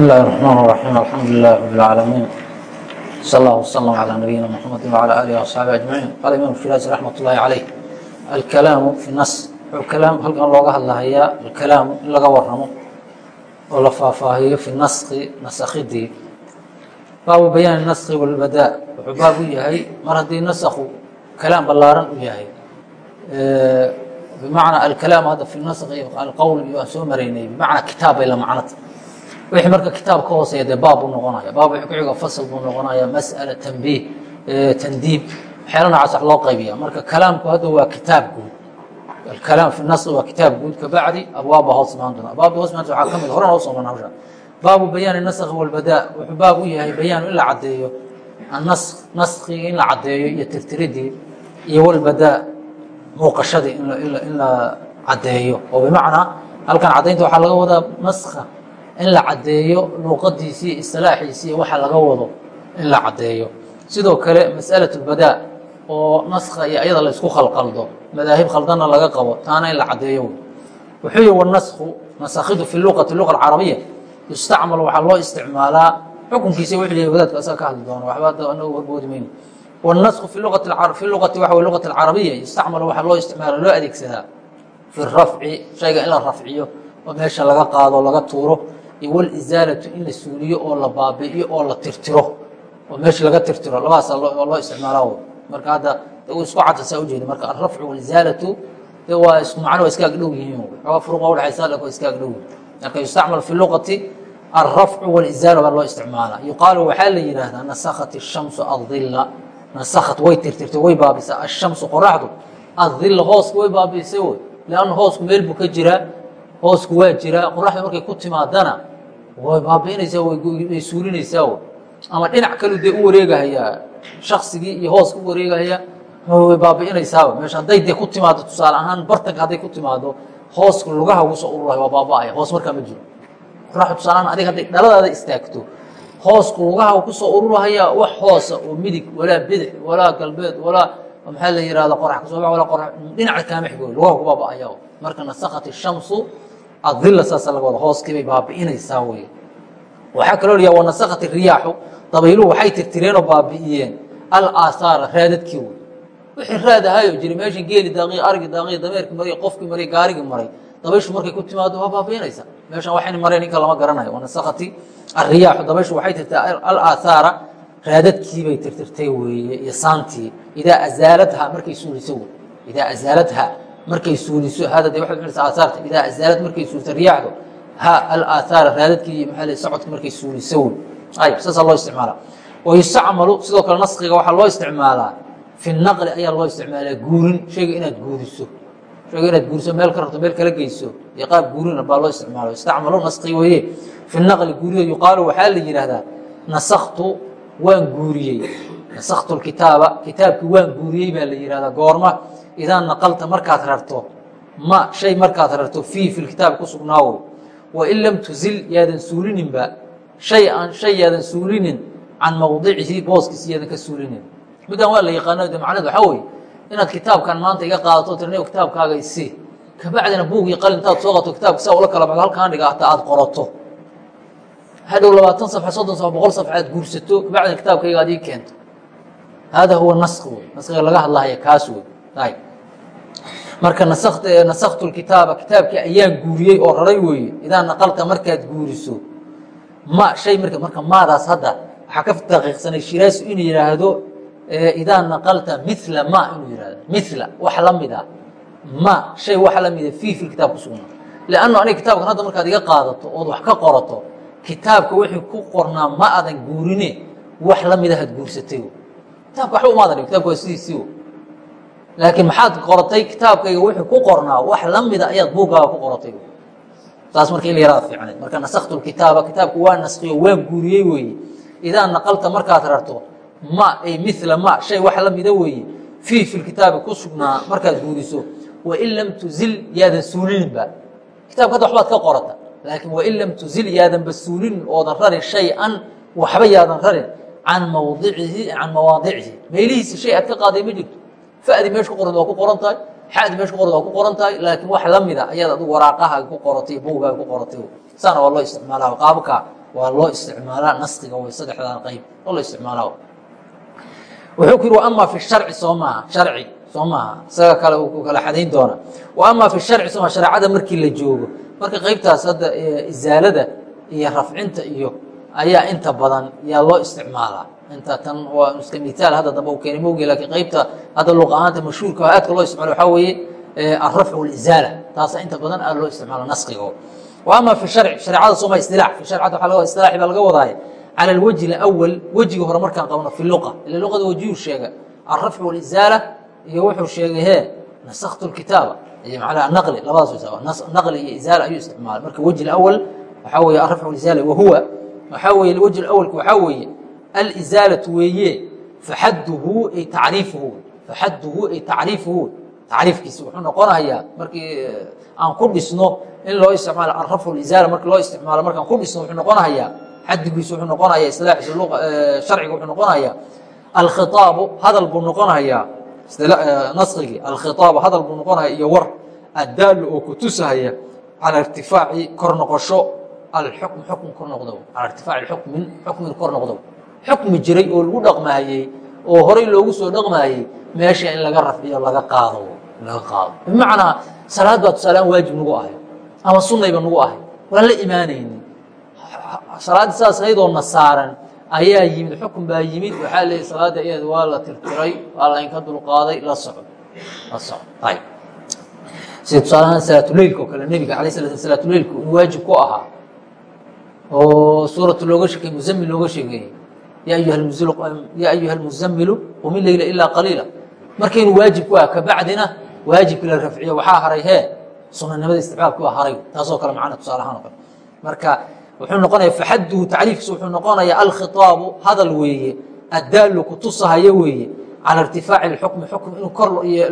بسم الله الرحمن الرحيم الحمد لله رب العالمين صلى الله وسلم على نبينا محمد وعلى آله وأصحابه أجمعين قال إمام الفراز رحمة الله عليه الكلام في النص كلام halkan looga hadlahayaa الكلام in laga waramo oo la faahfaahiyo في النسخ نسkhidii baabu bayaan النسخ والبdاء wuxuu baab u yahay mar haddii نسku كalaam balaaran u yahay بمعنى الكلام hadda في النسخ الqول iyo aan soo maraynay بمعنى kitaab bay la macnata wixii marka kitaab ka hooseeya dee baab buu noqonaya baab wixii ku xiga fasl buu noqonaya mas'ala tanbiih tandiib. Waxyaala noocaas wax loo qaybiya marka kalaamku hadda waa kitaab guud. Alkalaam fi nas waa kitaab guud kabacdi abwaabba hoos imaan doona. Abwaabda hoos imaan waxaa ka mid horena u soo marna hawsha baabu bayaani naskhi walbadaa wuxuu baab u yahay bayaanu in la caddeeyo annask naskhiga in la caddeeyo iyo tirtiridii iyo walbadaa muuqashadii in la caddeeyo. Oo bimacnaa halkan caddaynta waxaa laga wadaa naskha in la caddeeyo luuqadiisii isilaaxiisii waxa laga wado in la caddeeyo sidoo kale masأalaة اbadaa oo naska iyo ayada laysku khalqaldo madaahib khaldana laga qabo taana in la caddeeyo wuxuu yihi wاnasku nasakhidu fi luqati luqa اcarabiya yustacmal waxaa loo isticmaalaa xukunkiisa w wadaadka asaga ka hadli doono waxba hadda anagu horboodi mayno wاnasku fi luqati fi luqati waxa w luqati اlcarabiya yustacmal waxaa loo isticmaala loo adeegsadaa fi rafci shayga in la rafciyo oo meesha laga qaado laga tuuro iyo wlizaalatu in la suuliyo oo la baabi'iyo oo la tirtiro. Oo meesha laga tirtiro labadaasa loo isticmaala marka hadda isku cadasa ujeeda marka alrafcu walizaalatu de waa isku macno waa iska agdhow yihiin xooga furuqa udhexaysa lak iska agdhow marka yustacmal fi luqati alrafcu walizaala baa loo isticmaala. Yuqaalu waxaa la yidhaahdaa nasakhat الshamsu adila nasakhat way tirtirtay way baabisa ashamsu qoraxdu adila hooska way baabiisay wy lanna hoosku meel buu ka jiraa hoosku waa jiraa qoraxda markay ku timaadana way baabiinaysaa way suulinaysaa ama dhinac kalu dee u wareegahayaa shaksigii iyo hooska u wareegahaya way baabi'inaysaaba meesha hadday dee ku timaado tusaale ahaan bartanka hadday ku timaado hooska lugaha ugu soo ururahay waa baaba'aya hoos markaa ma jiro. Qoraxda tusaale ahaan adiga hadday dhaladaada istaagto hoosku lugaha ku soo ururahaya wax hoosa oo midig walaa bidix walaa galbeed walaa maxaa la yihahda qorax ka soo bax walaa qorax dhinaca kaama xigo lugaha ku baaba'aya marka nasakhat ishamsu adila saasa laga wada hooskii baabi'inaysaa wey waxaa kaloo lya wanasakhat riyaaxu dabayluhu waxay tirtireenoo baabi'iyeen alaahaara raadadkii wey wixii raad ahayo jira meeshii geeli daaqi arigi daaqi dameerkii maray qofkii maray gaarigii maray dabayshu markay ku timaado waa baabi'inaysa meeshan waxayna mareen ninka lama garanayo wanasakhati ariyaaxu dabayshu waxay tirtay alaahaara raadadkii bay tirtirtay weeye iyo saantii idaa azaaladha markay suuliso wey idaa azaaladha markay suuliso aahaarta idaa azaalad markay suuliso riyaaxdu ha alaahaara raadadkii la socodka markay suuliso. Ayb saasaa loo isticmaala. Wayustacmalu sidoo kale naskiga waxaa loo isticmaalaa. Fi naqli ayaa loo isticmaalaa guurin shayga inaad guuriso. Shayga inaad guuriso meel ka rabto meel kala geyso. Iyo qaab guurina baa loo isticmaala istacmalu naski weeye. Fi naqli guuriyo yuqaalu waxaa la yidhaahdaa nasaktu waan guuriyey. Nasaktu kitaaba kitaabkii waan guuriyey baa la yihahdaa goorma idaa naqalta markaad rarto ma shay markaad rarto fiih fi kitaab ku sugnaawo wain lam tuzil yaadan suulininba shay aan shay yaadan suulinin can mawdicihi booskiisi yaadan ka suulinin middan waa la yaqaano de macneed waxaa weye inaad kitaabkan maanta iga qaadato tirni kitaabkaaga isi kabacdina buug iyo qalin intaad soo qato kitaabka saa ula kala baxdo halkaan dhiga hataa aad qorato hadhow labaatan safxa soddon safxa boqol safxa aad guursato kabacdina kitaabkayga ii keento hada huwa nask wey naskiga laga hadlahaya kaas wey marka nasaktu kitaaba kitaabkii ayaan guuriyey oo raray weeye idaa naqalta markaad guuriso ma shay m marka maadaas hadda waxaa ka daqiiqsanay shiraasu inuu yihaahdo idaa naqalta mila ma inuu yihahdo mila wax la mida ma shay wax la mida fii fi kitaab kusugna lanno aniga kitaabkan hadda markaad iga qaadato ood wax ka qorato kitaabka wixii ku qornaa ma adan guurine wax la mida had guursatay. Kitaabka waxba umaadan kitabka waa sidiisii laakiin maxaad qoratay kitaabkayga wuxuu ku qornaa wax la mida ayaad buuggaaga ku qoratay. Saas marka in la yaraada fiicnayd marka nasaktu kitaaba kitaabku waa naskiyo waan guuriyey weeye idaa naqalta markaad rarto ma ay mila ma shay wax la mida weeye fii fi kitaabi ku sugnaa markaad guuriso. Wain lam tuzil yaadan suulininba kitabka hadda waxbaad ka qorata laakiin wain lam tuzil yaadanba suulinin oodan rarin shay-an waxba yaadan rarin. Can mawdicihi can mawaadicihi meelihiisi shay aad ka qaaday ma jirto fadi meesha ku qoran waa ku qoran tahay xadi meesha ku qoran waa ku qoran tahay laakiin wax la mida ayaad adigu waraaqahaaga ku qoratay buugaaga ku qoratay saana waa loo isticmaalaa qaabka waa loo isticmaalaa naskiga way saddexdaan qayb oo la isticmaalaa wuxuu ku yidhi wa ama fi sharci soo maaha sharci soo maaha isaga kale uu kala xadayn doona wa ama fi sharci soo maaha shareecada markii la joogo marka qaybtaas hadda isaalada iyo rafcinta iyo ayaa inta badan yaa loo isticmaalaa inta tan waa iska mitaal hadda dambe u keenay mogi laakiin qaybta hadda luq ahaanta mashhuurka aadka loo isticmaalo waxaa weeye alrafc walizaala taasa inta badan aad loo isticmaalo naskigo wa ama fi sharci shareecada sooma istilaax fi sharcada waa laga istilaaxi baa laga wadaaya cala alwajhi alawal wejiga hore markaan qabno fi luqa. Ila luqada wajiyuu sheega alrafc walizaala iyo wuxuu sheegay he nasaktu lkitaaba iyo macnaha naqli labadaas naqli iyo izaala ayuu isticmaalay. Marka wejhi alawal waxaa weeye alrafc walizaala wahuwa waxaa weeye wejhi alawalka waxaa weeye alizaalatu weeye faxaduhu ay tacriifuhu faxaduhu ay tacriifuhu tacriifkiisa wuxuu noqonayaa markii aan ku dhisno in loo isticmaalo arrafu lizaala marki loo isticmaalo markaan ku dhisno wuxuu noqonahayaa xadigiisu wuxuu noqonaya isilaaxiisa sharciga wuxuu noqonayaa alkhiaabu hadal buu noqonayaa naskigii alkhiaabu hadal buu noqonaya iyo war addaalu oo ku tusahaya cala irtifaaci kor noqosho alxukm xukm kor noqdow cala irtifaaci xukmin xukmin kor noqdow xukmi jiray oo lagu dhaqmaayey oo horay loogu soo dhaqmaayey meesha in laga rafciyo laga qaado laga qaado. Bimacnaa salaad baa tusaaleaan waajib nagu ahay ama sunayba nagu ahay. Waan la imaanayni salaaddi saas ayadoo na saaran ayaa yimid xukun baa yimid waxaa leeyahy salaadda iyada waa la tirtiray waa la inka dulqaaday la soco la soco ayb sida tusaalahaan salaatuleilka oo kale nebiga alay sala salaatuleilku in waajib ku ahaa. Oo suuratu looga sheekey musamil looga sheegeeyey ya ayuha اmuzamilu qum ileyla ilaa qaliila markaynu waajib ku ah kabacdina waajibkii la rafciyo waxaa haray hee sunanimada isticmaalki waa haray taasoo kale macna tusaale ahaan o kale marka wuxuu noqonaya faxaduhu tacriifkiisu wuxuu noqonaya alkhiطaabu hadal weeye addaalu kutusahayo weeye cala irtifaaci اxukmi xukm inuu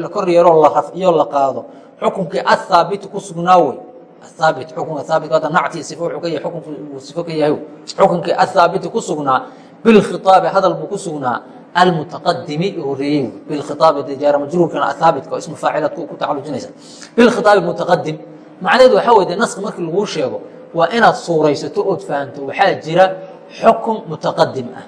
la kor yeeloo la rafciyo la qaado xukunkii athaabitu ku sugnaa wey ahaabit xukunka haabit hadda nactii sifo wuxuu ka yahay xukunku uu sifo ka yahay xukunkii athaabiti ku sugnaa bilkhiaabi hadal ku sugnaa almutaqadimi horeeyey bilkhiaabi de majruurkana ahaabitka ismu faacilaad ku tacalujinaysa bilkhitaabi mutaqadim macnaheedu waxaa wey naska markii laguu sheego waa inaad suuraysato ood fahanto waxaa jira xukun mutaqadim ah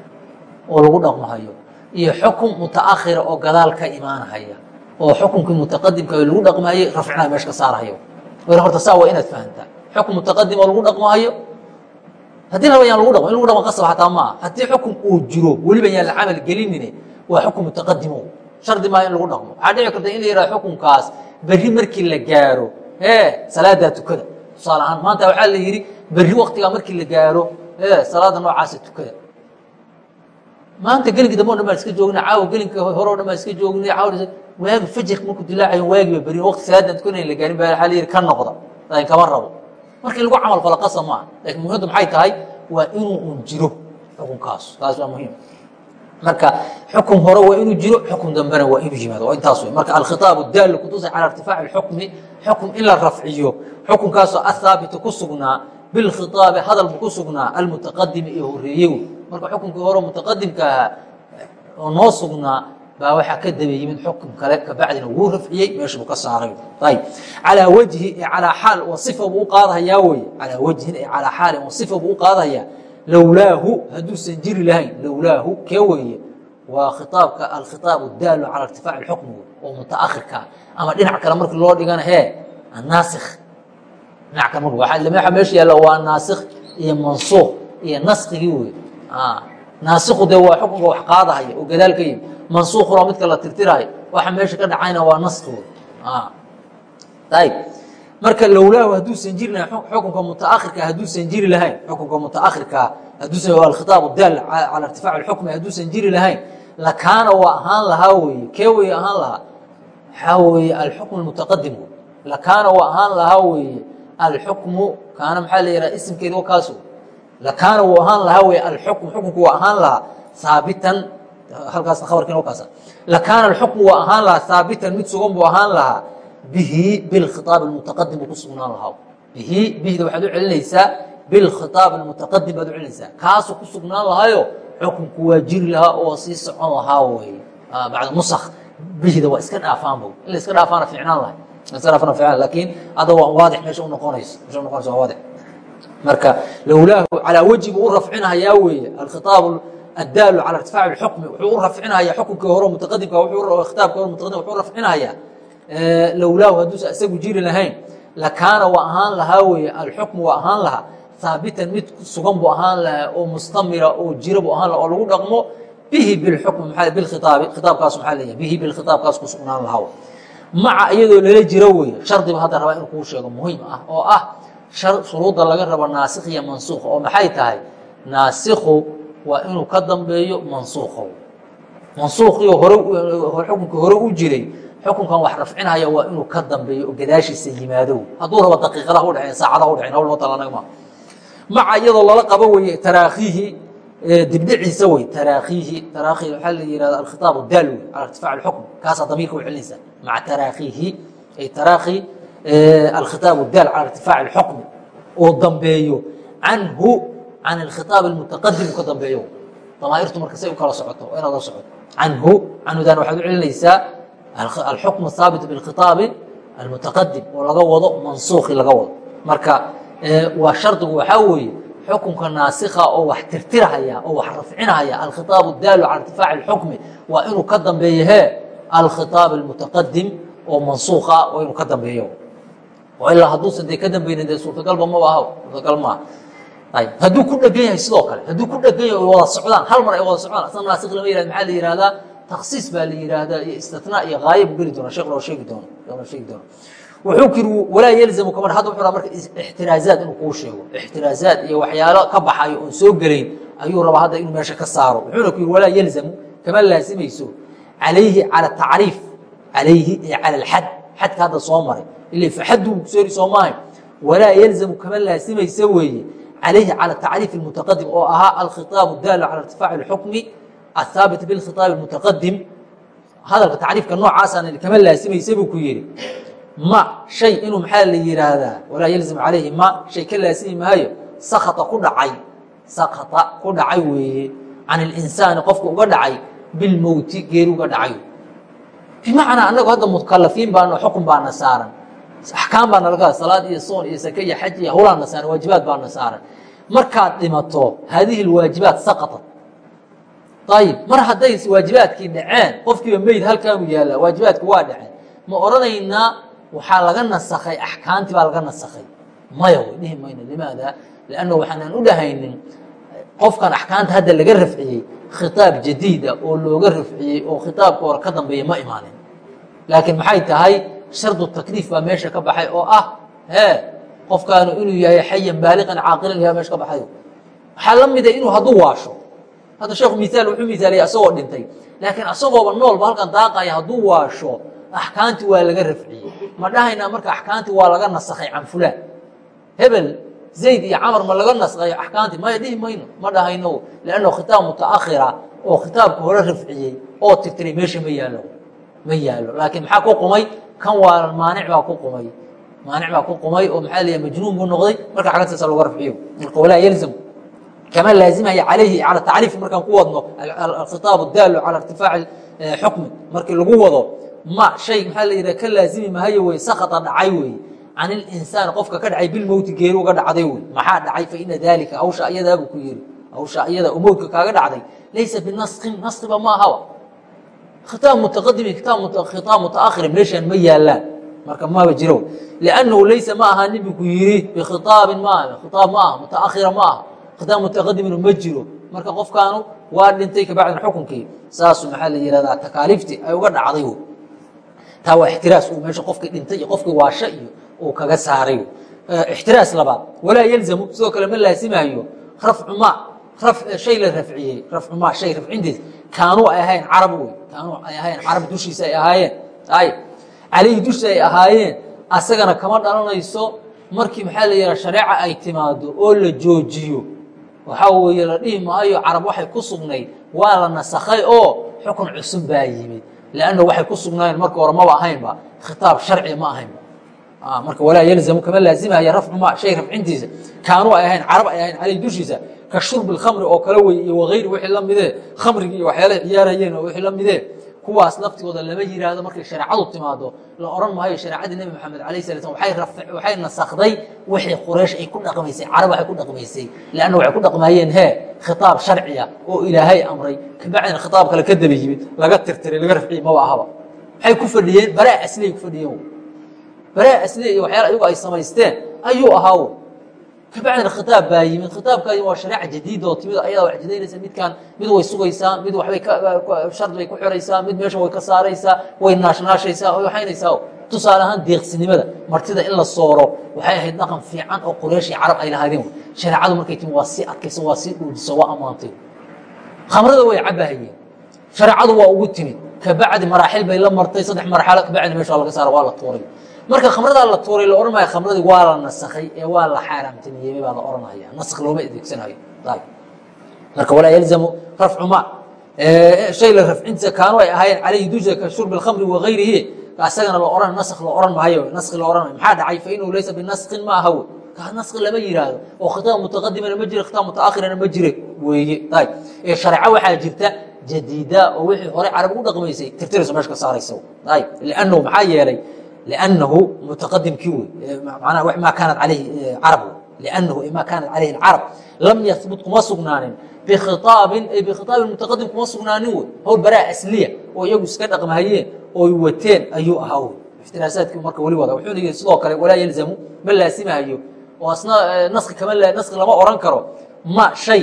oo lagu dhaqmahayo iyo xukun mutaakhira oo gadaal ka imaanahaya oo xukunkii mutaqadimka lagu dhaqmahayay rafcinaha meesha ka saarahayo horta saa waa inaad fahantaa xukun mutaqadim oo lagu dhaqmahayo haddii laba yaan lagu dhaqmo in lagu dhaqmo qasab xataa maaha haddii xukun uu jiro weliba yaan la camal gelinine waa xukun mutaqadimo shardi maaha in lagu dhaqmo waxaa dhici karta in la yihahdo xukunkaas berri markii la gaaro ee salaadaa tukada. Tusaale ahaan maanta waxaa la yidhi berri waktigaa markii la gaaro ee salaada noocaasa tukada. Maanta gelinka dambe o dhan baan iska joognay caawa gelinka hore o dhan baan iska joognay caawa waagi fajarka markuu dilaacayo waagiba berri waqti salaadan tukanayn la gaarin baa waxaa la yidhi ka noqda. Laakin kama rabo markii lagu camal falo qasab maaha laakiin muhimmaddu maxay tahay? Waa inuu un jiro xukunkaas. Taas waa muhiim. Marka xukun hore waa inuu jiro xukun dambena waa inuu yimaado. Waa intaas wey marka alkhitaabu daalu kutusa cala irtifaaci اxukmi xukun in la rafciyo. Xukunkaasoo athaabita ku sugnaa bilkhitaabi hadal ku sugnaa almutaqadimi iyo horeeyew marka xukunkii hore mutaqadimka ahaa oo noo sugnaa baa waxaa ka daba yimid xukun kale kabacdina wuu rafciyey meesha buu ka saaray. Ayb calaa wajhi e calaa xaal wa sifa buu u qaadahayaa weye calaa wajhin e calaa xaalin wa sifa buu u qaadahayaa lowlaahu hadduusan jiri lahayn lowlaahu kee weeye? Waa khiaabka alkhiaab daalu cala irtifaac اxukmi oo mutaakhirka ama dhinac kale markii loo dhigana hee anaasikh dhinac kale mar meesha yaalla waa naasikh iyo mansuuq iyo naskigii wey naasiku de waa xukunka wax qaadahaya oo gadaal ka yimi mansuukhuna midka la tirtirahay waxa meesha ka dhacayna waa naski wey ayb marka lowlaahu hadduusan jiri lahayn xukunka mutaakhirka hadduusan jiri lahayn xukunka mutaakhirkaa hadduusan alkhitaab daal cala irtifaac اxukmi hadduusan jiri lahayn lakaana waa ahaan lahaa weeye. Kee weye ahaan lahaa? Waxaa weeye alxukm mutaqadim lakaana waa ahaan lahaa weeye alxukmu kaana maxaa la yidhaha isimkeedi wa lakaana wuu ahaan lahaa weye alxukm xukunku waa ahaan lahaa haabitan halkaasna khabarkiina kaasa. Lakaana alxukmu waa ahaan lahaa haabitan mid sugan buu ahaan lahaa bihi bilkhiaab mutaqadim ku sugnaan lahaa. Bihi bihda waxaad u celinaysaa bilkhiaab mutaqadim baad u celinaysaa. Kaasuu ku sugnaan lahaayo xukunku waa jiri lahaa oo sii socon lahaa wey bacda nusakh bihda waa iska dhaafaanbo in la dhaafaana fiicnaan lahay lakiin hadda waa waadix meesha unoqonayso meesha unoqonayso waa waadix. Marka lowlaahu calaa wejhi buu u rafcinahayaa weeye alkhiaab addaalu cala irtifaac اxukmi wuxuu u rafcinaya xukunkii hore mutaqadimka khitaabki hore mutaqadim wuxuu u rafcinahayaa lowlaahu hadduusa isagu jiri lahayn lakaana waa ahaan lahaa weeye alxukmu waa ahaan lahaa haabitan mid sugan buu ahaan lahaa oo mustamira oo jira buu ahaan laha oo lagu dhaqmo bihi bilxukmi bilkhitaabi khitaabkaas maxaa leeyahay bihi bilkhitaabkaas ku sugnaan lahaa maca iyadoo lala jiro weeye shardiba hadda rabaa inuu kuu sheego muhiim ah oo ah shuruudda laga rabo naasikh iyo mansuukh oo maxay tahay naasikhu waa inuu ka dambeeyo mansuukho mansuukhio hore xukunkii hore u jiray xukunkan wax rafcinaya waa inuu ka dambeeyo oo gadaashiisa yimaado. Hadduu rabo daqiiqadaha udhexeyn saacadaha udhexeyn hawl matala anaga ma maca iyadoo lala qabo weye taraakhihi dibdhiciisa wey taraakhihi taraakhi waxaa la yihahda alkhitaab daal cala irtifaac alxukm. Kaasaa damiirka u celinaysa. Maca taraakhihi ay taraakhi alkhitaab daal cala irtifaac alxukmi oo dambeeyo canhu can alkhiaab almutaqadim u ka dambeeyo damaa'irtu marka say u kala socoto waa inaad la socoto canhu canhudan waxaad u celinaysaa alxukm ahaabit bikhiaabi almutaqadim oo laga wado mansuuki laga wado marka waa shardigu waxaa weeye xukunka naasikha oo wax tirtirahaya oo wax rafcinahaya alkhiaab daalu cala irtifaaci اlxukmi waa inuu ka dambeeyo he alkhiaab almutaqadim oo mansuuka waa inuu ka dambeeyo oo ilaa hadduusan dee ka dambaynin dee suurtagalba maba aha suurtagal maaha hadduu ku dhegan yahay sidoo kale hadduu ku dhegan yahay wada socdaan hal mar ay wada socdaan asna naasik lama yihahd maxaa la yihahdaa taksiis baa la yihaahdaa iyo istinaa iyo haaya bu geli doona sheekh loo sheegi doono loo sheegi doono. Wuxuu kiri walaa yelzamu kaman hadda wuxuu rabaa marka ixtiraazaad inuu kuu sheego ixtiraazaad iyo waxyaalo ka baxayo oon soo gelayn ayuu rabaa hadda inuu meesha ka saaro. Wuxuuna ku walaa yelzamu kama laasimayso calayhi cala tacriif calayhi ee cala alxad xadka hadda soo maray. Ila faxaddu soo maahay walaa yelzamu kama laasimaysa weeye calayhi cala tacriif اlmutaqadim oo ahaa alkhiطaab daalu cala irtifaaci اlxukmi athaabit biاlkhiطaabi اlmutaqadim hadalka tacriifka noocaasaan kama laasimaysa buu ku yihi ma shay inuu maxaa la yihaahdaa walaa yelzam calayhi ma shay ka laasimi maayo sakata ku dhacay sakata ku dhacay weeye can اlinsaani qofka uga dhacay bilmowti geeri uga dhacay bimacnaa anagu hadda mukalafiin baano xukun baana saaran axkaam baana laga salaad iyo soon iyo sake xaj iyo hawlaana saaran waajibaad baana saaran markaad dhimato haadihi lwaajibaat saqatat ayib mar hadday waajibaadkii dhaceen qofkiiba meyd halkaanu yaallaa waajibaadki waa dhaceen. Ma odhanaynaa waxaa laga nasakhay axkaamtii baa laga nasakhay. Maya way dhihi mayno limaada? Lianna waxaanaan u qofkan axkaamta hadda laga rafciyey khitaab jadiida oo looga rafciyey oo khitaabka hore ka dambeeya ma imaanin. Laakiin maxay tahay shardu takliif baa meesha ka baxay oo ah hee qofkaanu inuu yahay xayan baaliqan caaqilan yaha meesha ka baxay waxaa la mida inuu hadduu waasho. Hadda sheekhu miaal wuxuu miaaliyay asagoo dhintay laakiin asagooba noolba halkan daaqaya hadduu waasho axkaamtii waa laga rafciyey. Ma dhahaynaa marka axkaamtii waa laga nasakhay can fulaan. Hebel zayd iyo camar ma laga naskhayo axkaamtii maya dhihi mayno. Ma dhahayno lanno khitaab mutaakhira oo khitaabka hore rafciyey oo tirtiray meesha ma yaalo ma yaalo laakiin maxaa ku qumay kan waa maanic baa ku qumay. Maanic baa ku qumay oo maxaa leeyahay majnuun buu noqday. Marka xagagtaasa loga rafciyo. Marka walaa yalzam kama laazimaya calayhi cala tacriif markaan ku wadno alkhitaab daalu cala irtifaaci xukmi. Markii lagu wado ma shay maxaa la yidhaha ka laazimi mahayo wey sakata dhacay wey. Can ilinsaan qofka ka dhacay bilmowti geeri uga dhacday wey. Maxaa dhacay? Fa ina daalika hawsha iyadaabuu ku yiri hawsha iyada mowtka kaaga dhacday. Laysa binaskin naskiba ma ahaba khitaab mutaqadimi khitaab mutaakhirin meeshaan ma yaalaan marka maba jiro. Liannahu laysa ma aha nin ku yiri bikhitaabin maaha khitaab ma aha mutaakhira ma aha khitaab mutaqadimina ma jiro. Marka qofkaanu waa dhintay kabacdin xukunkii. Saasu maxaa la yihahdaa takaaliiftii ay uga dhacday. Taa waa ixtiraas uu meesha qofkii dhintay iyo qofkii waasho iyo uu kaga saaray. Ixtiraas labaad walaa yelzamu sidoo kale ma laasimayo rafcu ma shay la rafciyey rafcu ma shay rafcintiis kaanuu ay ahayn carab wey kaanuu ay ahayn carab dushiisa ay ahaayeen ay calayhi dushiisa ay ahaayeen asagana kama dhalanayso markii maxaa la yidhaha shareeca ay timaado oo la joojiyo waxaa weeye la dhihi maayo carab waxay ku sugnayd waa la nasakhay oo xukun cusub baa yimid lanna waxay ku sugnaayeen marka hore maba ahaynba khitaab sharci ma ahaynba marka walaa yelzamu kama laazimaya rafcu ma shay rafcintiisa kaanuu ay ahayn carab ay ahayn caleyh dushiisa ka shurbi khamri oo kale wey iyo wagayri wixii la midee khamrigii iyo waxyaalaha ciyaarayeen oo wixii la midee kuwaas laftigooda lama yiraahdo markay shareecadu timaado la oran maayo shareecadii nebi maxamed alayh sala slam waxay nasakday wixii quraysh ay ku dhaqmaysay carab waxay ku dhaqmaysay. Leanna waxay ku dhaqmaayeen hee khitaab sharciya oo ilaahay amray. Kabacdina khitaab kale ka daba yimid laga tirtiray laga rafciyey maba ahaba maxay ku fadhiyeen baraa asliyay ku fadhiyeen. Baraa asliya iyo waxyaala ayagu ay samaysteen ayuu ahaa kabacdina khitaab baa yimid khitaabkaadi waa shareeca jadiida oo timid ayadaa wax jadaynaysa midkaan mid way sugaysaa mid waxbay shard bay ku xiraysaa mid meesha way ka saaraysaa way naashnaashaysaa way waxaynaysaa tusaale ahaan deeqsinimada martida in la sooro waxay ahayd dhaqan fiican oo quraysh carab ay lahaydeen shareecadu markay timi waa sii adkaysa waa sii dhuujiso waa ammaantay khamrada way cabahayeen shareecadu waa ugu timid kabacdi maraaxil bay la martay saddex marxalo kabacdi meesha laga saara waa la tuuray marka khamradaa la tuuray la maayo khamradii waa la nasakhay ee waa la xaaraamtiniyeemay baa la ohanaya nask looma adeegsanayo. Marka walaa yalzamu rafcu ma. Shay la rafcintiisa kaanu ay ahaayeen calayhi dusha ka shurbi اlkhamri wagayrihi isagana la ohan nask la ohan maayo. Naski la ohan maxaa dhacay? Fainahu laysa binaskin ma aha wey ka naski lama yiraahdo. Oo khitaab mutaqadimana ma jiro khitaab mutaakhirana ma jire weeye. Ayb ee shareeco waxaa jirta jadiida oo wixii hore carab u dhaqmaysay. Tirtirayso meesha ka saaraysa ayb liannahu maxaa yeelay لأنه متقدمkii wy ma kaanat alayhi carab لأنhu ma kaanat عalayhi الcarab lam yثبت kuma sugnaanin bkhiطaabin ay bkhiطaabin mutaqadim kuma sugnaanin wey hawl baraa asliya oo iyagu iska dhaqmahayeen ooy wateen ayuu ahaa wey iftiraasaadkii marka weli wada wuxuuna yihi sidoo kale walaa yalzamu ma laasimahayo oo asna naski kama naski lama oran karo ma shay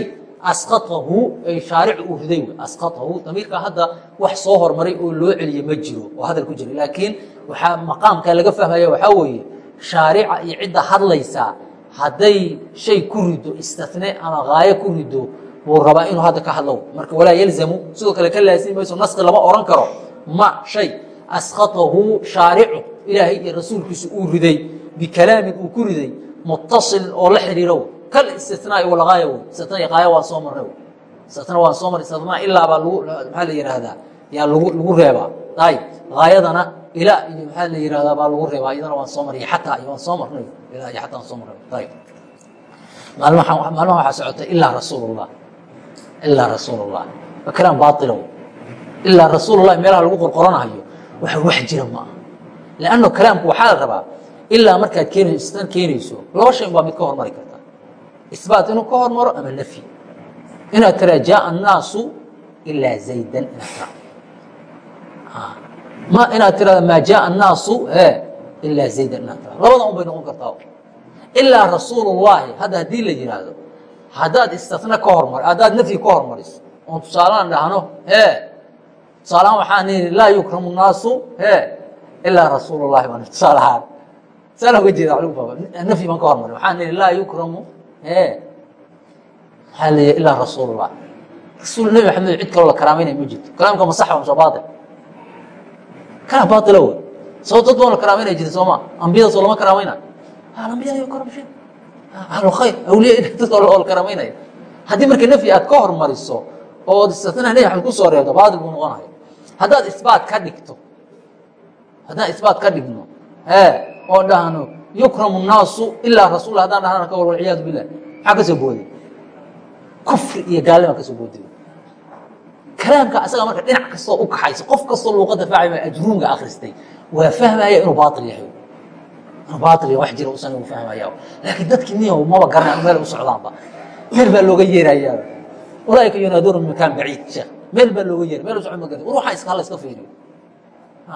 asqatahu ay shaaricu uu riday wey asqatahu damiirka hadda wax soo hormaray oo loo celiye ma jiro oo hadal ku jira laakiin waxaa maqaamka laga fahmaya waxaa weeye shaarica iyo cidda hadlaysaa hadday shay ku rido istine ama haayo ku rido wuu rabaa inuu hadda ka hadlo marka walaa yalzamu sidoo kale ka laasimi mayso naski lama oran karo. Ma shay askhatahu shaaricu ilaahay iyo rasuulkiisu uu riday bikalaamin uu ku riday mutasilin oo la xiriiro kal istinaai walgaaya wey istina iyo haaya waan soo marray. Istina waan soo marray. Istina ilaabaa lagu maxaa la yihahdaa yaa lagu reebaa. Ayb haayadana ilaa iyo maxaa la yihahdaa baa lagu reebaa iyadana waan soo marray xataa iyo waan soo marnay. Ilaa iyo xataa waan soo marray ayb maalmaha maalmaha waxaa socota ilaa rasuulullah. Ilaa rasuulullah. Waa kalaam baailow ilaa rasuulullah meelaha lagu qorqoranahayo waxa wax jira ma aha. Lanno kalaamku waxaa la rabaa ilaa markaad keen istan keenayso laba shay baa mid ka hormari karta. Isbaat inuu ka hormaro ama nafyi inaad tiraa jaaa annaasu ilaa zaydan. inaad tira ma inaad tirahda maa jaaa annaasu e ilaa inaad tira labada noqon kartaa. Ilaa rasuulullaahi hadda haddii la yihaahdo haddaad istana ka hormar haddaad nafyi ka hormariso oon tusaalahaan dhahno tusaalahaan waxaan nihi laa yukramu naasu e ilaa rasuulullahi baan tusaalahaan tusaala uga jeeda nafyi baan ka hormari waxaan nihi laa yukramu maxaa la ilaa rasuulullah rasuul nebi maxamed cid kaloo la karaameynaya ma jirto. Kalaamka ma sax mase baatil kalaam baatila wey sababto dad baan la karaameynaya jirta sooma ambiyada soo lama karaamaynayo ambiyada karamshe ahlulkhayr awliya dadka oo la karaameynaya haddii marka nafyi aad ka hormariso oo istinaha nebi maxamed ku soo reebto baatil buu noqonayo haddaad isbaat ka dhigto haddaan isbaat ka dhigno e oo dhahno yukramu naasu ilaa rasuul haddaan dhahnana ka war walciyaadu bilah maxaa ka soo booday? Kufri iyo gaalnima ka soo booday kalaamka asaga marka dhinac kastoo u kaxayso qof kastoo luuqadda faacima ajruumga akhristay waa fahmaya inuu baail yahay. Inuu baail yahay wax jira usan ugu fahmaya laakiin dadkii niyo maba garanay meel u socdaanba. Meel baa looga yeerayaa. Ulaaika yunaaduuna min makaan baciid sheekh. Meel baa looga yeeray meel u socon ma garan ruuxa iska hala iska fiiriyo.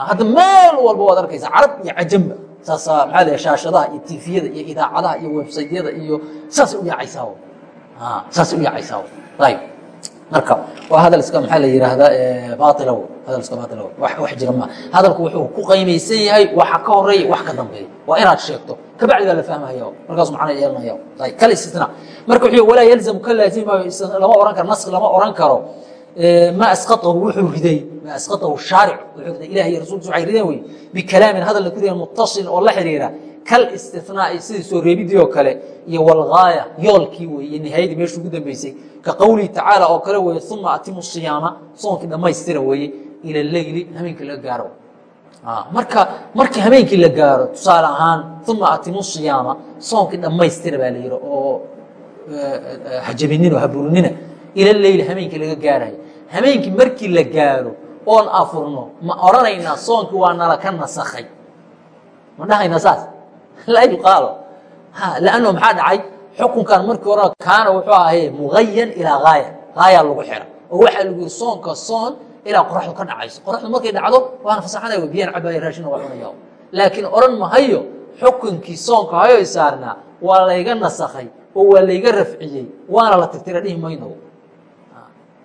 Hadda meel walba waad arkaysa carab iyo cajamba saasa maxaa la shaashadaha iyo tifiyada iyo idaacadaha iyo websaytyada iyo saasay u yaacaysaa saasay u yaacaysaa ayib marka waa hadal iska maxaa la yidhaahdaa baailow hadal iska baailow wax jira ma. Hadalku wuxuu ku qaymaysan yahay waxa ka horreeya wax ka dambeeya. Waa inaad sheegto. Kabacdi baa la fahmaya markaasu macna yeelanaya kal istisna marka wuxuu walaa yalzamu ka laazimi maayo lama oran karo nask lama oran karo. Ma asqatahu wuxuu riday. Ma asqatahu shaaric. Wuxuu riday. Ilahi iyo rasulkiisa waxay rideen wey bikalaamin hadal la ku riday muttasil oo la xiriira kal istinaa'i sidii soo reebidii oo kale iyo walgaaya yoolkii wey iyo nihaayadii meeshuu ugu dambeysay. Ka qowlihi tacaala oo kale weeye uma atimu siyaama soonkii dhammaystira weeye ila leyli habeenkii laga gaaro. Marka markii habeenkii la gaaro tusaale ahaan uma atimu siyaama soonkii dhammaystira baa la yihi oo hajabinina haburinina ila leyli habeenkii laga gaarayo habeenkii markii la gaaro oon afurno ma odhanaynaa soonkii waa nala ka nasakhay. Ma dhahaynaa saas laa yuqaalo. Lanno maxaa dhacay? Xukunkan markii hore kaana wuxuu ahaye mugayan ilaa haaya haayaa lagu xira. Oo waxaa lagu yihi soonka soon ilaa qoraxdu ka dhacayso. Qoraxdu markay dhacdo waana fasaxanaya biyaan cabaya raashina waa cunaya. Laakiin odhan mahayo xukunkii soonka hayoy saarnaa waa layga nasakhay oo waa layga rafciyey waana la tirtira dhihi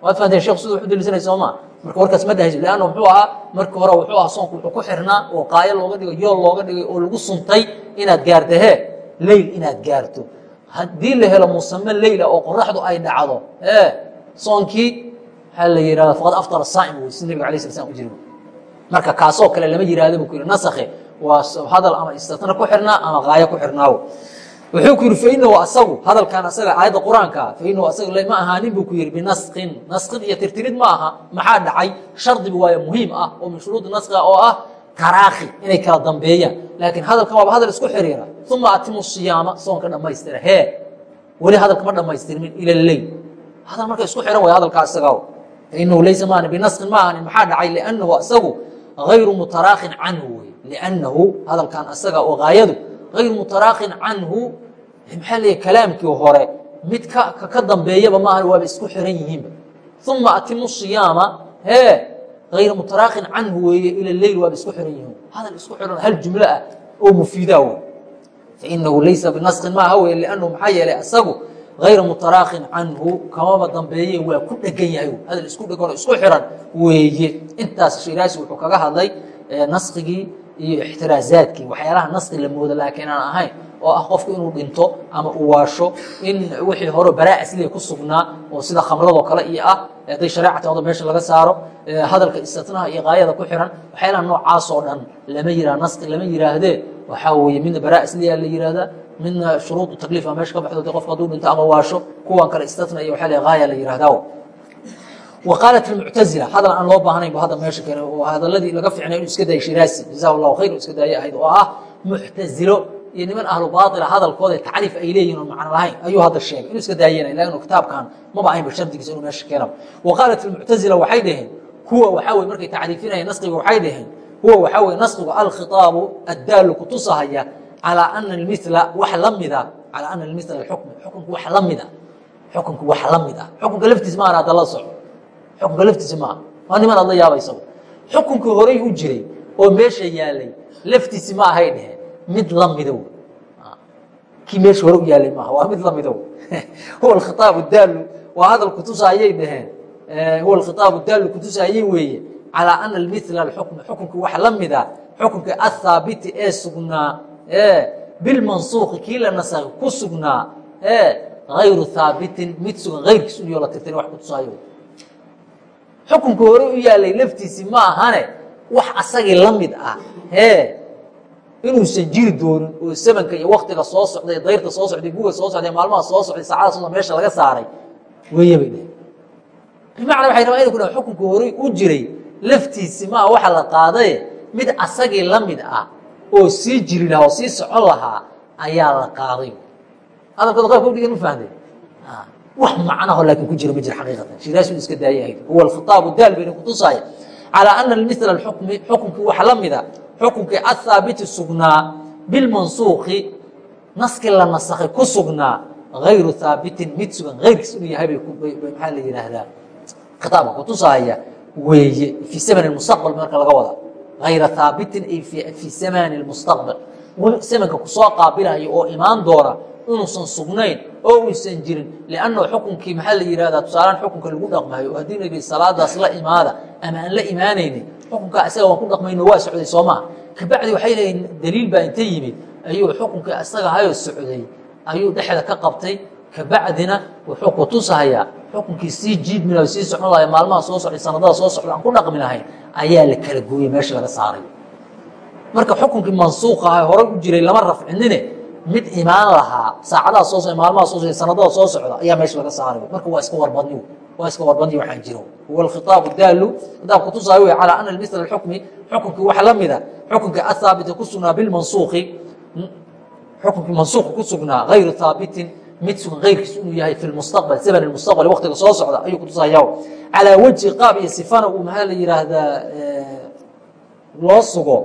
waad fahanteen shekh siduu wuxu dalisanay soomaa marka warkaas ma dhahayso leanna muxuu ahaa markii hore wuxuu ahaa soonku wuxuu ku xirnaa oo qaayo looga dhigay yool looga dhigay oo lagu suntay inaad gaarto he leyl inaad gaarto. Haddii la helo musame leyla oo qoraxdu ay dhacdo e soonkii waxaa la yihahda faqad aftara saa'im wey si nabiga alay sla slam u jiri marka kaasoo kale lama yihahdo bu ku yihi nasakhe waa hadal ama istatna ku xirnaa ama qaayo ku xirnaawo wuxuu ku yihi fainahu asagu hadalkan asaga aayadda qur'aankaa fainahu asaga ma ahaanin buu ku yihi binaskin naskin iyo tirtirid ma aha maxaa dhacay? Shardiba waayo muhiim ah oo min shuruudi naskiga oo ah taraakhi inay kala dambeeyaan. Laakiin hadalkan waaba hadal isku xiriira. Uma atimu siyaama soonka dhammaystira. Hee weli hadalka ma dhammaystirmin ila leyl. Hadal marka isku xiran way hadalkaa isaga fainahu laysa maan binaskin ma ahanin maxaa dhacay? Liannahu asagu غayru mutaraakhin canhu wey liannahu hadalkan asaga oo gaayadu غayru mutaraakhin canhu maxaa leeya kalaamkii hore mid ka dambeeyaba maahan waaba isku xiran yihiinba uma atimu siyaama hee ayra mutaraakhin canhu weeye ila leyl waaba isku xiran yihiin hadal isku xiran hal jumlo ah oo mufiida wey fainahu laysa binaskin maaha wey liannahu maxaa yeelay asagu غayra mutaraakhin canhu kamaba dambeeye waa ku dhegan yahay hadal isku dheganoo isku xiran weeye intaas shiraasi wuxuu kaga hadlay naskigii iyo ixtiraazaadkii waxyaalaha naski la moodo laakiin aan ahayn oo ah qofku inuu dhinto ama uu waasho in wixii hore baraa asliya ku sugnaa oo sida khamradoo kale iyo ah hadday shareecatooda meesha laga saaro hadalka istitnaha iyo qaayada ku xiran waxyaalaha noocaasoo dhan lama yihaha naski lama yihaahdee waxaa weeye midna baraa asliya la yihahdaa midna shuruudu takliifa meesha ka baxdo de qofka haduu dhinto ama waasho kuwan kale istitna iyo waxaa le haaya la yihahdaa waqaalat muctazila hadal aan loo baahnayn bu hadda meesha keenay oo hadaladii laga ficnay inu iska day shiraasi jazah llahu khayr iska daaya ahayd oo ah muctazilo iyo niman ahlu baaila hadalkooda tacriif ay leeyihiin oo macno lahayn ayuu hadda sheegay inuu iska daayanay laakiin kitaabkan maba ahaynba shardigiisa inuu meesha keenaba waqaalat muctazila waxay dhaheen huwa waxaa wey markay tacriifinayeen naskiga waxay dhaheen huwa waxaa weye naskigu alkhitaabu addaalu kutusahaya calaa ana mila wax la mida calaa ana mila xukmi xukunku wax la mida xukunku wax la mid ah xukunka laftiis maana hadda la soco xukunka laftiisa maaha waa niman aad la yaabaysago xukunkii horay u jiray oo meesha yaalay laftiisi ma ahay dheheen mid la midow. Kii meesha hore u yaalay maaha. Waa mid la midow. Huwa alkhitaabu daalu. Waa hadal kutusaayay dheheen huwa alkhitaabu daalu kutusaayey weeye. Calaa ana almila alxukm. Xukunkii wax la mida athaabiti ee sugnaa bilmansuuqi kii la nasakhi ku sugnaa ayru haabitin mid sugan ayrkiis uyo la tirtira wax kutusaayo xukunka hore u yaalay laftiisii ma ahane wax asagii la mid ah. Hee inuusan jiri doonin oo samanka iyo waktiga soo socday dayrta soo socday guga soo socday maalmaha soo socday saacada soo meesha laga saaray weeye bay dheheen bimacnaa waxay rabaa ina ku dhaha xukunka horey u jiray laftiisi maa waxa la qaadaye mid asagii la mid ah oo sii jiri lahaa oo sii socon lahaa ayaa la qaaday. Hadalkooda qaybka udhigan ma fahamtay wax macnaho laakin ku jira ma jira xaqiiqatan. Shiraasi iska daayahayd huwa alkhitaabu daal bayna kutusaaya calaa ana mila alxukmi xukunkii wax la mida xukunkii athaabiti sugnaa bilmansuuki naskii la nasakhay ku sugnaa gayru haabitin mid sugan ayrkiis inuu yahay bay maxaa la yihaahdaa khitaabka kutusaaya weeye fii zamani mustaqbal marka laga wada. Ayra haabitin ay fii zamani mustaqbal. Zamanka ku soo qaabilayo oo imaan doona inuusan sugnayn oo uusan jirin lannahu xukunkii maxaa la yihahdaa tusaalaan xukunka lagu dhaqmayo haddii nabi salaadaas la imaada ama aan la imaanaynin xukunkaa isaga waan ku dhaqmayno waa socday soo maa kabacdi waxay leeyihiin daliil baa inta yimid ayuu xukunkii isaga hayoo socday ayuu dhexda ka qabtay kabacdina wuxuu kutusahayaa xukunkii sii jiidmi laha sii socon lahay maalmaha soo socday sanadada soo socda aan ku dhaqmi lahayn ayaa la kala gooyey meesha laga saaray. Marka xukunkii mansuuq aha horay u jiray lama rafcinine mid imaan lahaa saacadaha soo socda maalmaha soo socda sanadada soo socda ayaa meesha laga saaray marka waa iska warbadni waa iska warbadni waxaan jiro huwa daalu khitaab kutusaayo wey calaa ana misla alxukmi xukunkii wax la mida xukunkii athaabita ku sugnaa bilmansuuqi xukunkii mansuuqa ku sugnaa gayru haabitin mid sugan keyrkiis inuu yahay fi mustaqbal zaman mustaqbal waqtiga soo socda ayuu kutusaya calaa wejhi qaab iyo sifana uu maxaa la yihaahdaa loo sugo?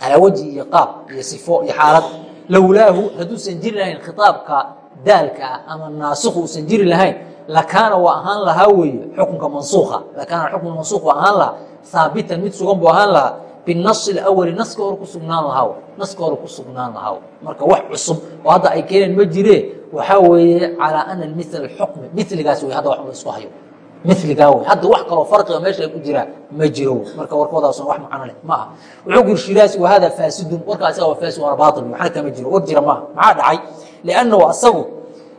Calaa wejhi iyo qaab iyo sifo iyo xaalad lowlaahu hadduusan jiri lahayn khitaabka daalka ah ama naasiku uusan jiri lahayn lakaana waa ahaan lahaa weeye xukunka mansuuka lakaana xukmu mansuuq waa ahaan lahaa. Haabitan mid sugan buu ahaan lahaa. Binasi اawali naska hore ku sugnaan lahaa naska hore ku sugnaan lahaa marka wax cusub oo hadda ay keeneen ma jiree waxaa weeye calaa ana mil xukmi miligaas wey hadda wax isku hayo miligaa wey. Hadda wax kaloo farqiga meesha ku jiraa ma jiro marka warkoodaasna wax macno leh ma aha. Wuxuu ku yiri shiraasi wahada faasidun. Warka asaga waa faasid waana baatil waxna kama jiro? War jira maaha maxaa dhacay? Liannahu asagu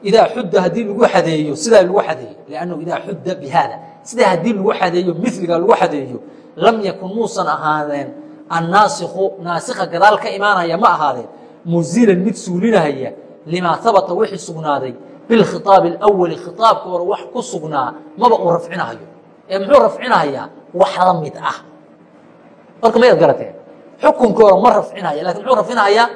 idaa xudda haddii lagu xadeeyo sidaa lagu xadeeyo. Liannahu idaa xudda bihada sidaa haddii lagu xadeeyo miliga lagu xadeeyo lam yakun muusan ahaadeen annaasikhu naasikha gadaal ka imaanaya ma ahaadeen muzilan mid suulinahaya limaa habata wixii sugnaaday bilkhiaabi اlawali khitaabka hore wax ku sugnaa maba uu rafcinahayo ee muxuu rafcinahayaa wax la mid ah marka mayaad garateen xukunkii hore ma rafcinaya lakin muxuu rafcinahayaa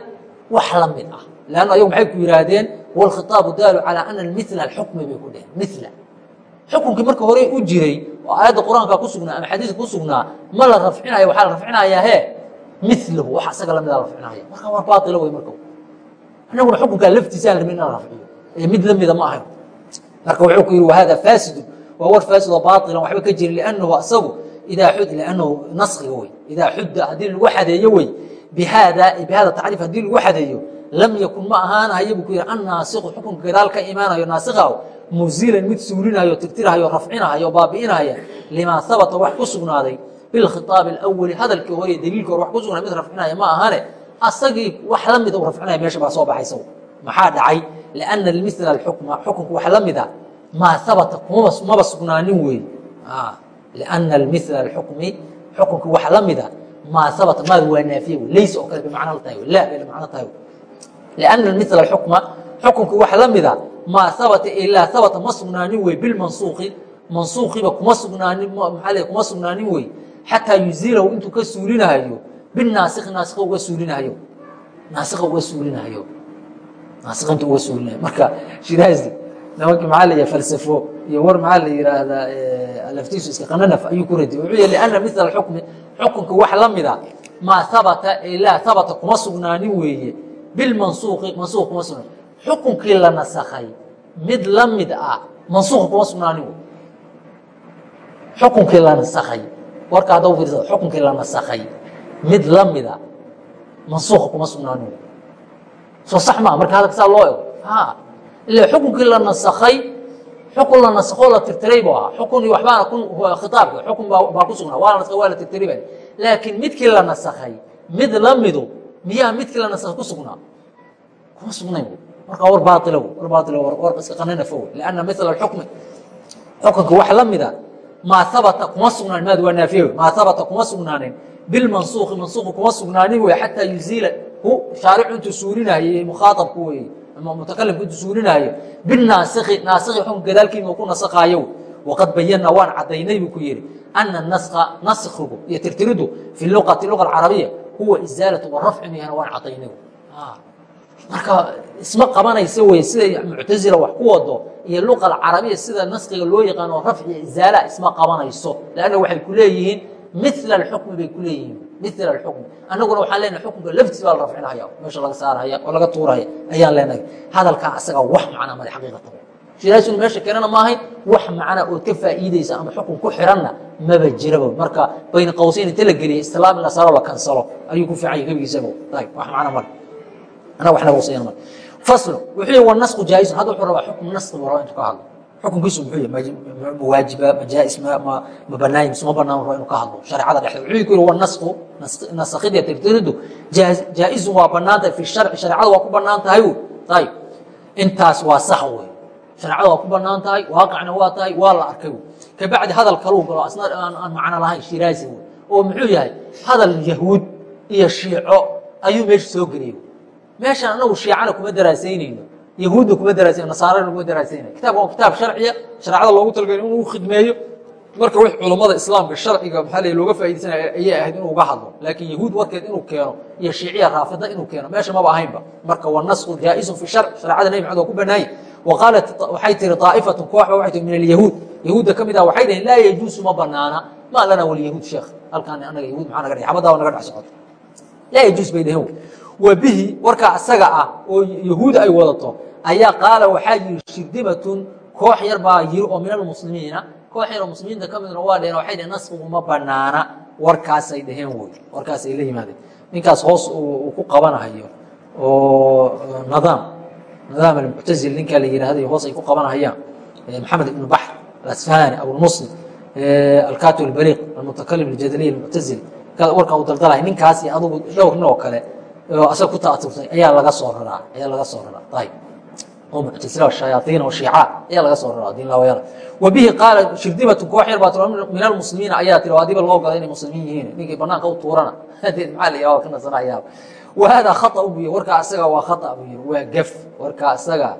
wax la mid ah lann ayagu maxay ku yihaahdeen wاlkhitaabu daalu calىa ana mila اxukmi bay ku dheheen mila xukunkii marka hore u jiray oo aayadda qur-aanka ku sugnaa ama xadiiska ku sugnaa ma la rafcinaya waxaa la rafcinayaa he milahu wax asaga lamida la rafcinaya marka waa baaila wey marka anaguna xukunkaa laftiisaan rabin in la rafciyo ee mid lamida ma ahayn. Marka wuxuu ku yihi wahada fasidun waa war faasidoo baailan waxba ka jirin liannahu asagu idaa xud liannahu naskiga wey idaa xudda haddii lagu xadeeyo wey bihada bihada tacriif haddii lagu xadeeyo lam yakun ma ahaanahayo buu ku yihi annaasiku xukunka gadaal ka imaanayo naasikaw muzilan mid suulinayo tirtirahayo rafcinahayo baabi'inahaya limaa habata wax ku sugnaaday bilkhitaabi اlawali hadalkii hore daliilki hore wax ku sugnaaday mid rafcinaya ma ahane asagii wax la mida u rafcinaya meesha baa soo baxaysa. Maxaa dhacay lianna mila اxukma xukunku wax la mida maa habata maba sugnaanin wey lianna mila اxukmi xukunki wax la mida maa habata maad waa naafiye laysa oo kale bimacno tahay la bay macno tahay lianna mila اxukma xukunki wax la mida maa habata ilaa habata ma sugnaanin wey bilmansuuqi mansuuqiba kuma sugnaanin maaa kuma sugnaanin wey xataa yuziilahu intuu ka suulinahayo binaasiki naasika uga suulinahayo naasika uga suulinahayo intuu uga suulinahayo marka shiraazi nimankii maxaa la falsafo. Iyo war maxaa la yidhaahdaa? Laftiisu iska qananaf ayuu ku radiy wuxuu yihi lianna mila xukmi. Xukunka wax la mida maa habata ilaa habata kuma sugnaanin weeye. Bilmansuuqi mansuuq kuma sugnaanin xukunkii la nasakhay mid la mid ah mansuuqa kuma sugnaanin wey xukunkii la nasakhay warka hadda fiirsada xukunkii la nasakhay mid la mida mansuuqa kuma sugnaanin wey soo sax maa marka hadalka saa loo ego ila xukunkii la nasakhay xukun la nasakoo la tirtiray buu ahaa. Xukun iyo waxbaana khitaabka xukun baa ku sugnaa. Waa la nasakhay waa la tirtiray ba laakiin midkii la nasakhay mid la midu miyaa midkii la nasakhay ku sugnaa? Kuma sugnayn marka war baail war baail war iska qananafo lanna mila xukmi xukunka wax la mida maa habata kuma sugnaanin maad waa naafiye maa habata kuma sugnaanin. Bilmansuuqi mansuuqi kuma sugnaanin wey xataa yuziila hu shaaricu intuu suulinaayo mukhaaabku wey ama mutakalimku intuu suulinaayo binaasiki naasiki xukunka gadaalkiima ku nasakaayo waqad bayanna waan cadaynay buu ku yihi ana naska naskigu iyo tirtiridu fi luqati luga carabiya huwa izaalatu warafcin yahna waan cadaynay marka isma qabanaysa wey siday muctazila wax ku wado iyo luqa alcarabiya sida naskiga loo yaqaano rafciya izaala isma qabanayso lanna waxay ku leeyihiin mila alxukmi bay ku leeyihiin mila alxukmi annaguna waxaan leenahay xukunka laftiis baa la rafcinahaya meesha laga saaraya oo laga tuuraya ayaan leenahay. Hadalkaa asaga wax macnaa male xaqiiqatan shiraasuna meesha keenana maahayn wax macna ood ka faa'iidaysa ama xukun ku xiranna maba jiraba marka bayna qawsayn inta la geliya istilaam in la saaro la kansalo. Ayuu ku fiican yahay gebigiisaba ayb wax macna male fasl wuxuu yihi wanasku jaaizun hadda wuxuu rabaa xukm naski buu rabaa intuu ka hadlo xukunkiisu muxuu waajiba ma jaais ma banaayin mise ma banaan rabaa inuu ka hadlo shareecada dhexdeed wuxuu ku yihi wanasku nasakhid iyo tirtiridu jaa-izun waa bannaan tahay fi sharci shareecada waa ku bannaan tahay ayib intaas waa sax wey shareecada waa ku bannaan tahay waaqicna waa tahay waa la arkay kabacdi hadal kaluu galo asna aan macno lahayn shiraazi wey oo muxuu yahay hadal yahuud iyo shiico ayuu meesha soo geliyey meeshaan anagu shiicana kuma daraasaynayno yahuudna kuma daraasayn nasaarana kuma daraasaynay kitabka waa kitaab sharciya shareecada loogu talagala inuu khidmeeyo. Marka wix culammada islaamka sharciga maxaa la looga faaidaysanaya ayay ahayd inuu uga hadlo. Laakiin yahuud warkeed inuu keeno iyo shiiciya raafida inuu keeno meesha maba ahaynba marka wanasku jaa-izun fi sharc shareecada nebi maxamed waa ku banaayey waqaalat waxay tihi aa'ifatun kooxba waxay tihi min alyahuud. Yahuudda ka mid ah waxay dhaheen laa yajuusu ma banaana maa lana walyahuud sheekh halkaan anaga yahuud maxaa naga dhexay xabaddaa naga dhex socota laa yajuus bay dhaheen wa bihi warkaa asaga ah oo yahuud ay wadato ayaa qaala waxaa yidhi shirdimatun koox yar baa yiri oo min almuslimiina koox yaroo muslimiinta ka midna waa dhaheen waxay dhaheen nasqigu ma banaana warkaasay dhaheen wey warkaasay la yimaadeen. Ninkaas hoos uu ku qabanahayo oo nadaam nadaam almuctazil ninkaa la yihahday hoos ay ku qabanahayaan maxamed ibnu baxr alasfahani abulmuslim alkatib albaliiq almutakalim aljadaliy almuctazili warka uu daldalahay ninkaasi adugu dhowr nin oo kale asaga ku ta'aturtay ayaa laga soo raraa. Ayaa laga soo raraa. Ayb oo muctasila shayaaiin oo shiica. Ayaa laga soo raraa. Diinlaawayaal wa bihi qaala shirdimatu koox yar baa tiro min almuslimiina ayaa tiri adiba loo goda inay muslimiin yihiin. Ninkii banaanka u tuurana. Hadeed maxaa la yaaba ka nasanayaa wa haadaa khata buu yiri warkaa asaga waa khata buu yiri waa gaf. Warkaa asaga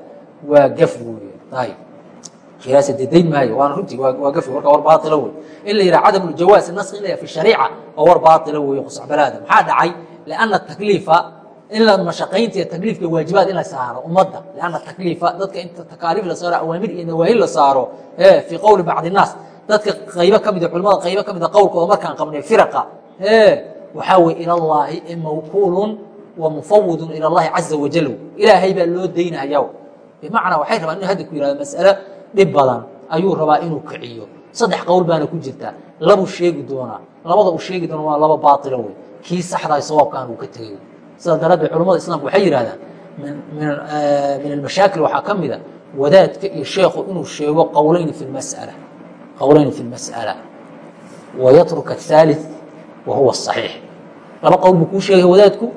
waa gaf buu ayb kiyaasa dedayn maayo waana runtii waa gafi warka war baaila wey in la yidhaha cadam ljawaaz naski in la fi shariica waa war baaila wey qusacbalaada. Maxaa dhacay lianna takliifa in la mashaqaynta iyo takliifka waajibaad in la saaro ummadda lianna takliifa dadka inta takaaliif la saaro awaamir iyo nawaahi la saaro fii qowli bacdi innaas dadka qaybo ka mida culimada qaybo ka mida qowlkooda markaan qabnay firaqa waxaa weye ila llaahi mawkuulun wa mufawidun ila llahi caza wajal ilaahay baa loo daynaya bimacnaa waxay rabaan inu hadda ku yihahdo mas'alo dhib badan ayuu rabaa inuu kiciyo saddex qowl baana ku jirtaa labuu sheegi doonaa labada uu sheegi doona waa laba baailo wey kii saxdaa sawaabkaan uu ka tegay. Sidaa daraaddeed culamada islaamka waxay yidhahdaan eh, min almashaakil waxaa ka mida ah wadaadka iyo sheekhu inuu sheego qowlayni fi masala qowlayni fi lmas'ala wayatruka athaalith wa huwa saxiix laba qowl buu kuu sheegaya wadaadku.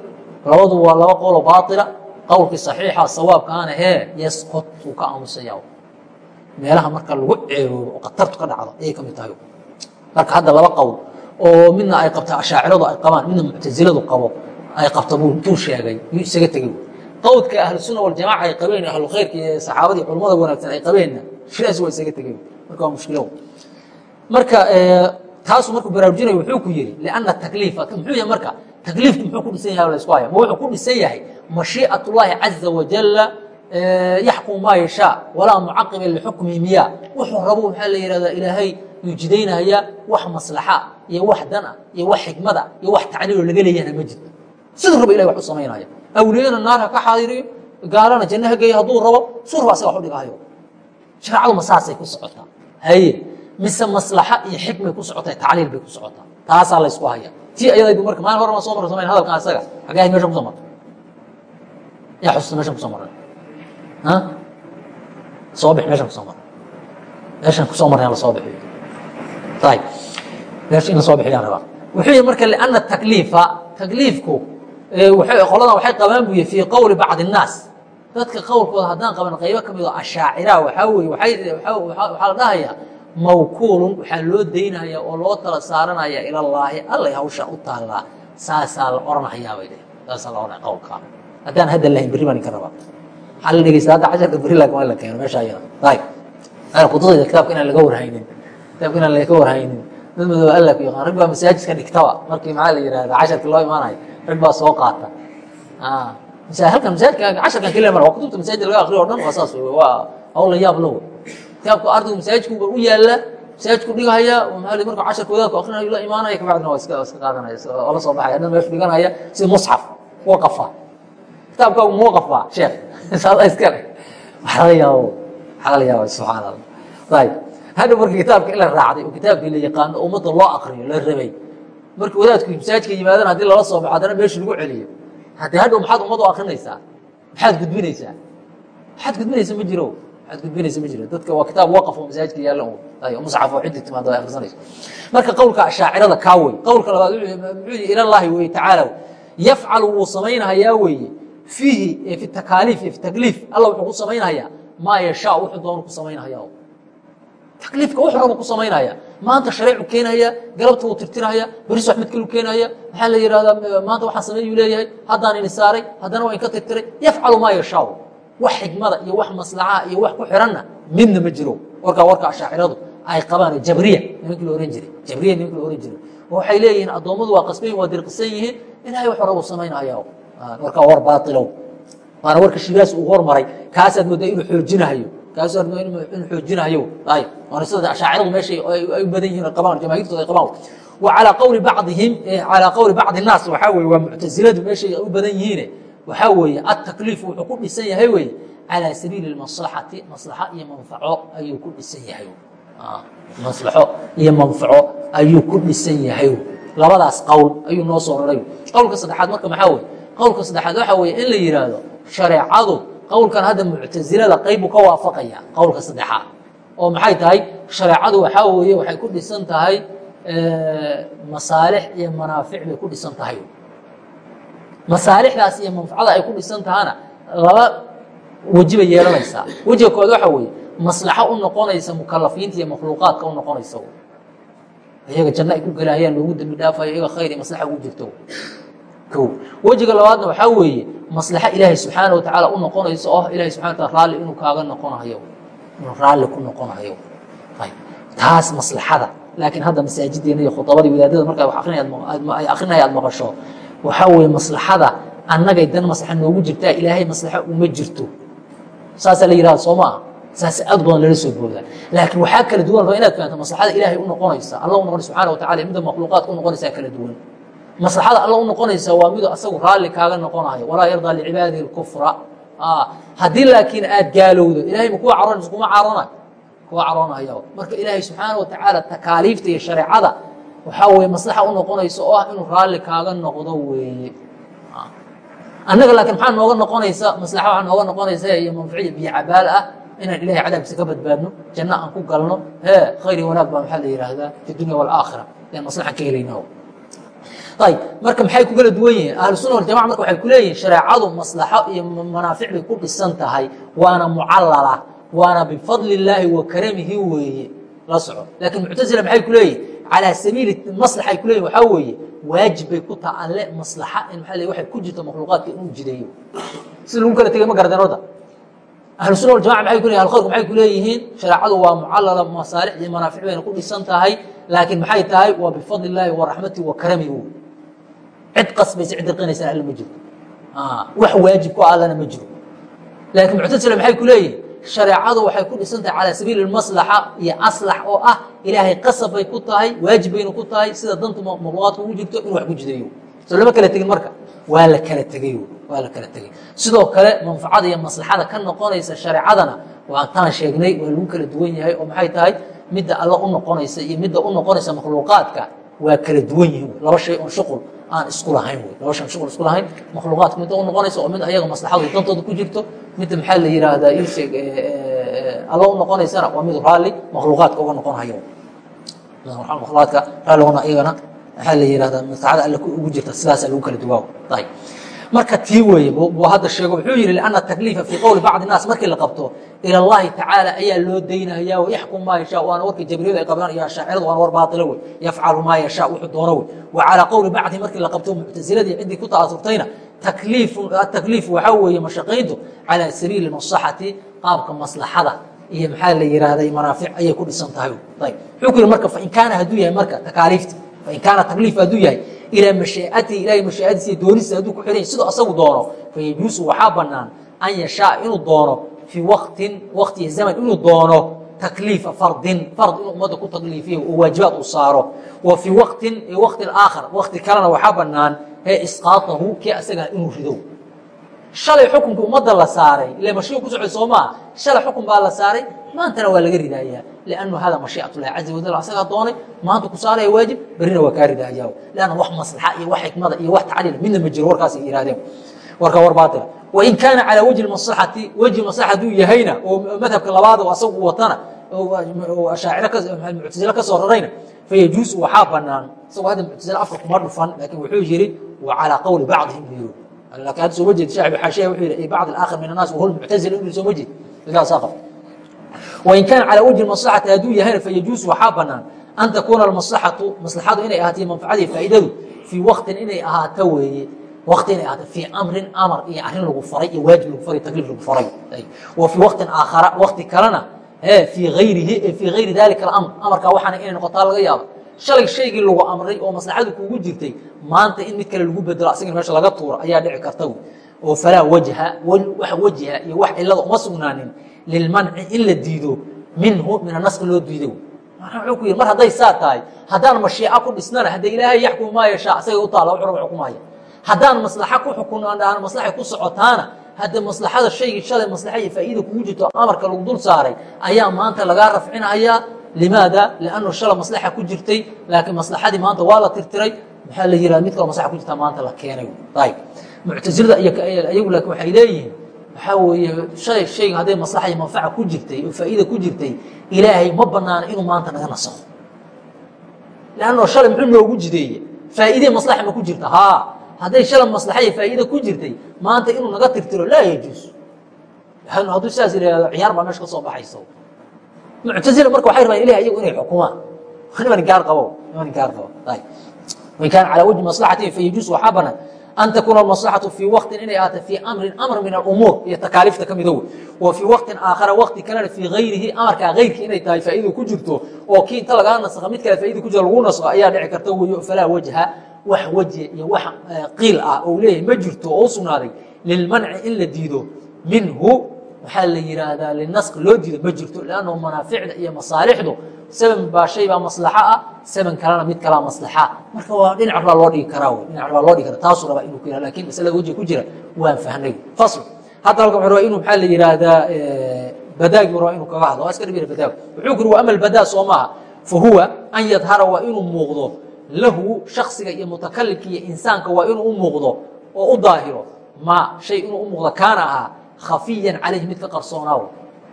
Labadu waa laba qowloo baatila. Qowlkii saxiixa sawaabkaana ee yaskot wuu ka aamusaya meelaha marka lagu ceeboobo oo khatartu ka dhacdo ayay ka mid tahay. Marka hadda laba qowl oo midna ay qabta ashaaciradu ay qabaan midna muctasiladu qabo ay qabta buu sheegay yuu isaga tegey. Qowdka ahlusuna waljamaca ay qabeen ahlu khayrka iyo saxaabadii culamada wanaagsan ay qabeenna sidaas waa isaga tegey. Marka waa mushkilo marka taasuu markuu baraarujinayo wuxuu ku yidhi lianna takliifa muxuu yahay marka takliifku muxuu ku dhisan yahay la haya ma wuxuu ku dhisan yahay mashii'at ullaahi caza wajalla yaxkum maa yashaa walaa mucaqiba lixukmihi miya wuxuu rabo waxaa la yihahdaa ilaahay yuu jidaynaya wax maslaxa iyo wax dana iyo wax xikmada iyo wax tacliiloo laga leeyahna ma jirto. Siduu rabo ilahay wax u samaynaya awliyana naar ha ka xaadiriyo gaalana janno ha geeyo hadduu rabo suu raba asaga wax u dhigahayo shareecadu ma saasay ku socotaa. Haye mise maslaxa iyo xikmay ku socotaa tacliil bay ku socotaa. Taasaa la ysku haya tii ayadaydu marka maalin hore ma soo marra samayn hadalkan asaga xagaahay meeshan kuso marta yaa xusuusta meeshan kuso marray soo bix meeshan ku soo mar meeshan ku soo marna la soo bixiyo ayib meesha in la soo rabaa wuxuu yihi marka lianna takliifa takliifku qoladan waxay qabaan buu yihi fii qowli bacdi الnaas dadka qowlkooda haddaan qaban qaybo ka midoo ashaacira waxaa weye waxaa la dhahayaa mawkuulun waxaa loo daynaya oo loo tala saaranaya ila llaahi allay hawsha u taallaa saasaa la oranahayaa bay saasaa la oranaya qowlkaa haddaan hadda lahayn berri baan inka rabaa. Waxaa la dhegeysta hadda casharka beri laakin waa la keeno meesha ayada ayib kutubtayda kitaabka inaan laga warhaynin kitaabka inaan laga warhaynin dad madooba alla ku yaqaan rag baa masaajidka dhigtaba markii maxaa la yihahda casharka loo imaanayo. Rag baa soo qaata. Halkan masaajidka casharkan keliya mara waa kutubta masaajid laga akriyo o dhan waa saas wey waa hawl la yaab low kitaabka ardaygu masaajidku u yaalla masaajidku dhigahaya maaa markuu casharka wadaadku akrinayo la imaanaya kabacdina waa iska iska qaadanaya oo la soo baxaya. Dhan meeshu dhiganaya sida musxaf waqafa. Kitaabkaagu muwaqaf baa sheekh saada iskale waxaa laga yaabo waxaa laga yaaba subxaan allah ayib hadha marka kitaabka in la raacday oo kitaabkii la yaqaano oo ummadda loo akriyo la rabay. Markii wadaadku masaajidka yimaadana haddii lala soo baxo haddana meesha lagu celiyo. Haddii hadhow maxaad ummad u akrinaysaa maxaad gudbinaysaa? Maxaad gudbinaysa ma jiro. Maxaad gudbinaysa ma jiro. Dadka waa kitaab waqaf oo masaajidka yaalla un musxaf oo ciddi timaado ay akhrisanayso marka qowlka ashaacirada kaa wey qowlka labaad muxuu yihi ilallaahi weye tacaala yafcalu wuu samaynahayaa weeye. Fiihi fi takaaliif iyo fi takliif alla wuxuu ku samaynhayaa maa yashaa wuxuu doonu ku samaynhaya takliifka wuxuu raba ku samaynaya maanta shareecu keenaya galabta wuu tirtirhaya beris wax mid kalu keenaya maxaa la yihahdaa maanta waxaan sameeyuu leeyahay haddaan ini saaray haddana waa inka tirtiray. Yafcalu maa yashaa wax xikmada iyo wax maslaxaa iyo wax ku xiranna midna ma jiro. Warkaa warka ashaaciradu ay qabaan jabriya. Nimankii la ohan jiray jabriya nimankii la ohan jiray. Waxay leeyihiin addoommadu waa qasbayin waa dirqisan yihiin. Ilahay wuxuu rabu samaynhaya warkaa war baailow waana warka shigaas uu hormaray kaasaad moodaa inuu xoojinahayo kaasaad moodaa inuu xoojinahayo ay waana sida ashaaciradu meesha ay u badan yihiin qabaan jamaahiirtooda ay qabaan wa calaa qowli bacdihim calaa qowli bacdi الnaas waxaa weeye waa muctasiladu meeshay u badan yihiine waxaa weeye atakliif wuxuu ku dhisan yahay weye calى sabiili اmaslaxati maslaxo iyo manfaco ayuu ku dhisan yahay maslaxo iyo manfaco ayuu ku dhisan yahay labadaas qowl ayuu noo soo raray qowlka saddexaad marka maxaa weye qowlka saddexaad waxaa weye in la yihaahdo shareecadu qowlkan hadda muctasilada qaybbuu ka waafaqaya qowlka saddexaad. oo maxay tahay? Shareecadu waxaa weeye waxay ku dhisan tahay masaalix iyo manaafic bay ku dhisan tahay. Masaalixdaas iyo manfacada ay ku dhisan tahana laba weji bay yeelanaysaa. Wejiga kood waxa weeye maslaxo u noqonaysa mukalafiinta iyo makhluuqaadka u noqonaysa. Iyaga janno ay ku gelaayaan loogu dembi dhaafayo iyaga khayr iyo maslaxa ugu jirto o wejiga labaadna waxaa weeye maslaxo ilaahay subxaana wa tacaala u noqonaysa oo ilahay subxana wa taala raalli inuu kaaga noqonayo. Inuu raalli ku noqonayo. Taas maslaxada. Laakiin hadda masaajideena iyo khudabadii wadaadada marka ay akrinaya aad maqasho waxaa weeye maslaxada annagay dan maslaxa noogu jirtaa ilaahay maslaxo uma jirto. Saasaa la yihahda soo maaha saas aad badan lala soo boodaa laakiin waxaa kala duwan raba inaad fahanto maslaxada ilaahay u noqonaysa alla u noqonaysa subxana wa tacala midda makhluuqaadka u noqonaysaa kala duwan maslaxada alla u noqonaysa waa midu asagu raalli kaaga noqonayo. Walaa yardaa licibaadihi اlkufra haddii laakiin aad gaalowdo ilahay ma kuwa caroonaysa kuma caroonayo kuwa caroonayo marka ilaahay subxaana wa tacaala takaaliifta iyo shareecada waxaa weye maslaxa u noqonaysa oo ah inuu raalli kaaga noqdo weeye. Annaga laakiin maxaa nooga noqonaysa? Maslaxa waxaa nooga noqonaysa iyo manficiya biyo cabaal ah inaan ilahay cadaabkiisa ka badbaadno janno aan ku galno. Hee khayr iyo wanaag baa maxaa la yihahdaa fi dunya waalaakhira yan maslaxan ka helayna ayb marka maxay ku kala duwan yihiin? Ahlu suna waljamaca marka waxay ku leeyihiin shareecadu maslaxo iyo manaafic bay ku dhisan tahay waana mucallala waana bifadli illaahi wa karamihi weeye. La soco. Laakiin muctasila maxay ku leeyihiin calaa sabiili maslaxa ay ku leyihin waxaa weeye waajib bay ku taha alle maslaxa in maa waxay ku jirto makhluuqaadka inuu jideeyo. Si lagu kala tegay ma garateen horta ahlu suna waljamaca maxay ku leyihin ahlkhayrku maxay ku leeyihiin? Shareecadu waa mucallala masaalix iyo manaafic bayna ku dhisan tahay laakiin maxay tahay? Waa bifadli illaahi wa raxmati wa karamihi cid qasbaysa cid dirqinaysana alla ma jiro. Wax waajib ku allana ma jiro. Laakiin muctasila maxay ku leeyihiin shareecadu waxay ku dhisan tahay calaa sabiili maslaxa iyo aslax oo ah ilaahay qasab bay ku tahay waajib bayna ku tahay sida danta makhluuqaadka ugu jirto inuu wax ku jideeyo soo lama kala tegin marka. Waa la kala tegey waa la kala tegey sidoo kale manfacada iyo maslaxada ka noqonaysa shareecadana waa taan sheegnay waa lagu kala duwan yahay oo maxay tahay? Midda alla u noqonaysa iyo midda u noqonaysa makhluuqaadka waa kala duwan yihiin laba shay oon shuqul aan isku lahayn wy laba shan shuqul isku lahayn makhluuqaadka midda u noqonaysa oo mid ayaga maslaxadu dantooda ku jirto midda maxaa la yihahdaa isheeg alla u noqonaysana waa mid raalli makhluuqaadka uga noqonayo makhluuqaadka raalliguna iyagana maxaa la yihahdaa maslaxada alle ugu jirta sidaasa lagu kala duwaawo ayb marka tii weye hadda sheego wuxuu yihi ana takliifa fii qowli bacdi naas. Markii la qabto ila allahi tacaala ayaa loo daynaya yaxkum maa yasha waana warkii jabriyadu ay qabdaan iyo ashaaciradu waana war baailo wey. Yafcalu maa yasha wuxuu doono wey. Wa calaa qowli bacdi markii la qabto muctasiladii ciddii ku ta'asurtayna takliif waxaa weeye mashaqayntu calaa sabiili maslaxati qaabka maslaxada iyo maxaa la yihahday manaafic ayay ku dhisan tahay. Ayb wuxuu ku yihi marka fain kaana hadduu yahay marka takaaliifta. Fain kaana takliif hadduu yahay ilaa mashiiatihi ilahay mashiiadiisa doonisa hadduu ku xihan siduu asagu doono fayajuusu waxaa banaan an yashaa inuu doono fii waktin wakti zaman inuu doono takliifa fardin fard inuu ummadda ku takliifiyo oo waajibaad uu saaro. Wa fii waktin wakti aakhar wakti kalena waxaa banaan ee isqaatahu kii asagaa inuu rido shalay xukunka ummadda la saaray. Ila mashiiq ku socda soomaa shalay xukun baa la saaray. Maantana waa laga ridaaya lannu hada mashiicat llahi caza wajal asagaa doonay maanta ku saaraya waajib berrina waa kaa ridaaya lanna wax maslaxa iyo wax xikmada iyo wax tacliil ah, midna ma jiro warkaas ay yihaahdeen warka war baatil. Wain kaana calaa wajhi maslaxati wejhi maslaxa haduu yahayna oo madhabka labaad oo asagu watana muctazile ka soo rarayna fayajuus waxaa banaan isagoo hadda muctazile afka kuma dhufan laakiin wuxuu yiri wa calaa qowli bacdihim buu yiri ad sooma jeed shacbi xaashiya wuxuu yidhi bacd alaakhir min annaas wahuwa lmuctazila inuu sooma jeed markaasaa qabta wain kaana calaa wajhi maslaxati hadduu yahayna fayajuusu waxaa banaan an takuuna almaslaxatu maslaxadu inay ahaatay manfacadii faa'idadu fii waktin inay ahaato weeye. Wati inay ahaato fii amrin amar iyo arrin lagu faray iyo waajib lagu faray takliif lagu faray. Wa fii waktin aakhara wakti kalena fii ayrihi fii ayri dalika alamr. Amarkaa waxaana inay noqotaa laga yaabo shalay shaygii lagu amray oo maslaxadu kugu jirtay maanta in mid kale lagu bedelo asagana meesha laga tuuro ayaa dhici karta oo falaa wajha wax wajha iyo wax cilada uma sugnaanin lilmanci in la diido minhu min anaski loo diido wuxuu ku yidhi mar hadday saa tahay haddaan mashiica ku dhisnana hadde ilaahay yaxkumu maa yashaa asaga u taala wuxuu raba xukumaya haddaan maslaxa ku xukunaan maslaxay ku socotaana hadde maslaxada shaygii shalay maslaxa iyo faa'iida kugu jirto amarka lagu dul saaray ayaa maanta lagaa rafcinayaa limaada liannu shala maslaxa ku jirtay laakiin maslaxadii maanta waa la tirtiray maxaa la yihahda mid kaloo maslaxa ku jirtaa maanta la keenay ayib muctasilada iyagu laakiin waxay leeyihiin waxaa weeye shalay shayga hadday maslaxa iyo manfaca ku jirtay oo faa'iida ku jirtay ilaahay ma banaana inuu maanta naga nasakho leanno shalay muxuu noogu jideeye faa'iidee maslaxa ma ku jirta haa hadday shalay maslaxa iyo faa'iida ku jirtay maanta inuu naga tirtiro laa yajuus hadduu sidaas yihahdo ciyaar baa meesha ka soo baxayso muctazila marka waxay rabaan ilahi iyagu inay xukumaan. Niman gaar qabo niman gaar qabo wain kaana calaa wajhi maslaxatin fayajuus waxaa banaan an takuuna maslaxatu fii waqtin inay ahaato fii amrin amr min alumuur iyo takaaliifta ka mida wey wa fii waqtin aakhara waqti kalena fii gayrihi amarkaa gayrkii inay tahay faa'idu ku jirto oo kii inta lagaa nasakha mid kale faaida ku jira lagu nasakho ayaa dhici karta weyo falaa wajha wax wajhi iyo wax qiil ah oo leeyahay ma jirto oo u sugnaaday lilmanci in la diido minhu waxaa la yihaahdaa linask loo diido ma jirto lannahu manaaficda iyo masaalixdu seven baa shay baa maslaxo ah seven kalena mid kalaa maslaxa. Marka waa dhinac baa loo dhigi karaa dhinac baa loo dhigi kara taasuu rabaa inuu ku yihah laakiin masalada wejiga ku jira waan fahnay fasl. Hadda halka wuxuu rabaa inuu maxaa la yihahdaa badaagi rabaa inuu kaga hadlo. Waa iska dhibina badaag. Wuxuu kuri wa ama albadaa soo maaha fa huwa an yadhara waa inuu muuqdo lahu shaksiga iyo mutakalimka iyo insaanka waa inuu u muuqdo oo u daahiro. Ma shay inuu u muuqdo kaana ahaa khafiyan calayhi mid ka qarsoonaaw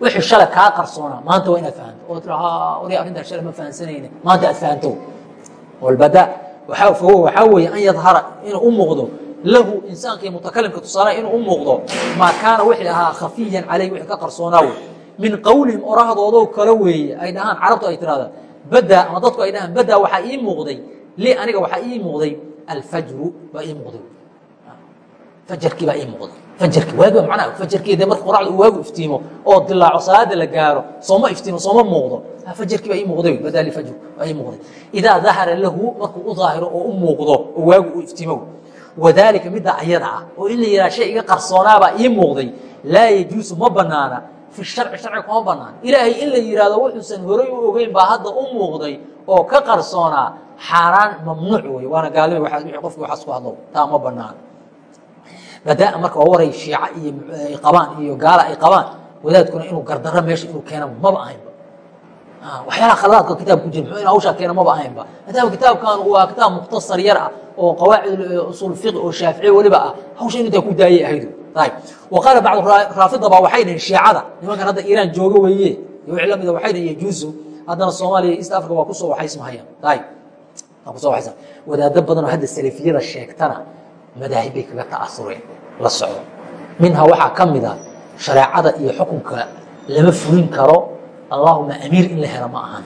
wixii shalay kaa qarsoonaa maanta waa inaad fahanto oo tira wari arrintaa shalay ma fahansanayne maanta aad fahanto walbada fahuwa waxaa weeye an yadhara inuu u muuqdo lahu insaanka iyo mutakalimka tusaalaha inuu u muuqdo maa kaana wixii ahaa khafiyan calayhi wixii ka qarsoonaa wey min qowlihim orahdoodo kale weeye ay dhahaan carabtu ay tirahdaan badaa ama dadku ay dhahaan badaa waxaa ii muuqday li aniga waxaa ii muuqday alfajru baa ii muuqday fajarkii baa ii muuqday. Fajarkii waagi baa macnaha fajarkii dee marka qoracda uu waagu iftiimo oo dilaaco salaada la gaaro sooma iftiimo sooma muuqdo. Fajarkii baa ii muuqday badaali fajru baa ii muuqday. Idaa dahara lahu markuu u daahiro oo u muuqdo oo waagu uu iftiimo. Wadaalika midda ayada ah oo in la yidhaha shay iga qarsoonaabaa ii muuqday. Laa yajuusu ma banaana fi sharci sharci kuma banaan ilaahay in la yihahdo wuxuusan horay u ogeyn baa hadda u muuqday oo ka qarsoonaa. Xaaraan mamnuuc wey waana gaalima qofki waxaas ku hadlo taa ma banaan badaa marka waa waray shiica iyo ay qabaan iyo gaala ay qabaan wadaadkuna inuu gardaro meesha inuu keena maba ahaynba. Waxyaalaha khaladaadka kitaabka ku jira muxuu in hawshaa keena maba ahaynba. Maadaama kitaabkan waa kitaab mukhtasar yar ah oo qawaacid usul fiqi oo shaafici weliba ah. Hawsha inu intaa ku daayay ahaydu. Ayb wa qaala bacdu raafida baa waxay dhihin shiicada. Nimankan hadda iiraan jooga weeye. Wixii lamida waxay dhihin yajuusu haddana soomaaliya east africa waa ku soo waxaysmahayaan ayb waa ku soo waxaysan. Wadaado badan oo hadda salafiyada sheegtana madaahib bay kaga ta'asureen la socdo. Minhaa waxaa ka mid a shareecada iyo xukunka lama fulin karo allahuma amiir in la helo ma ahan.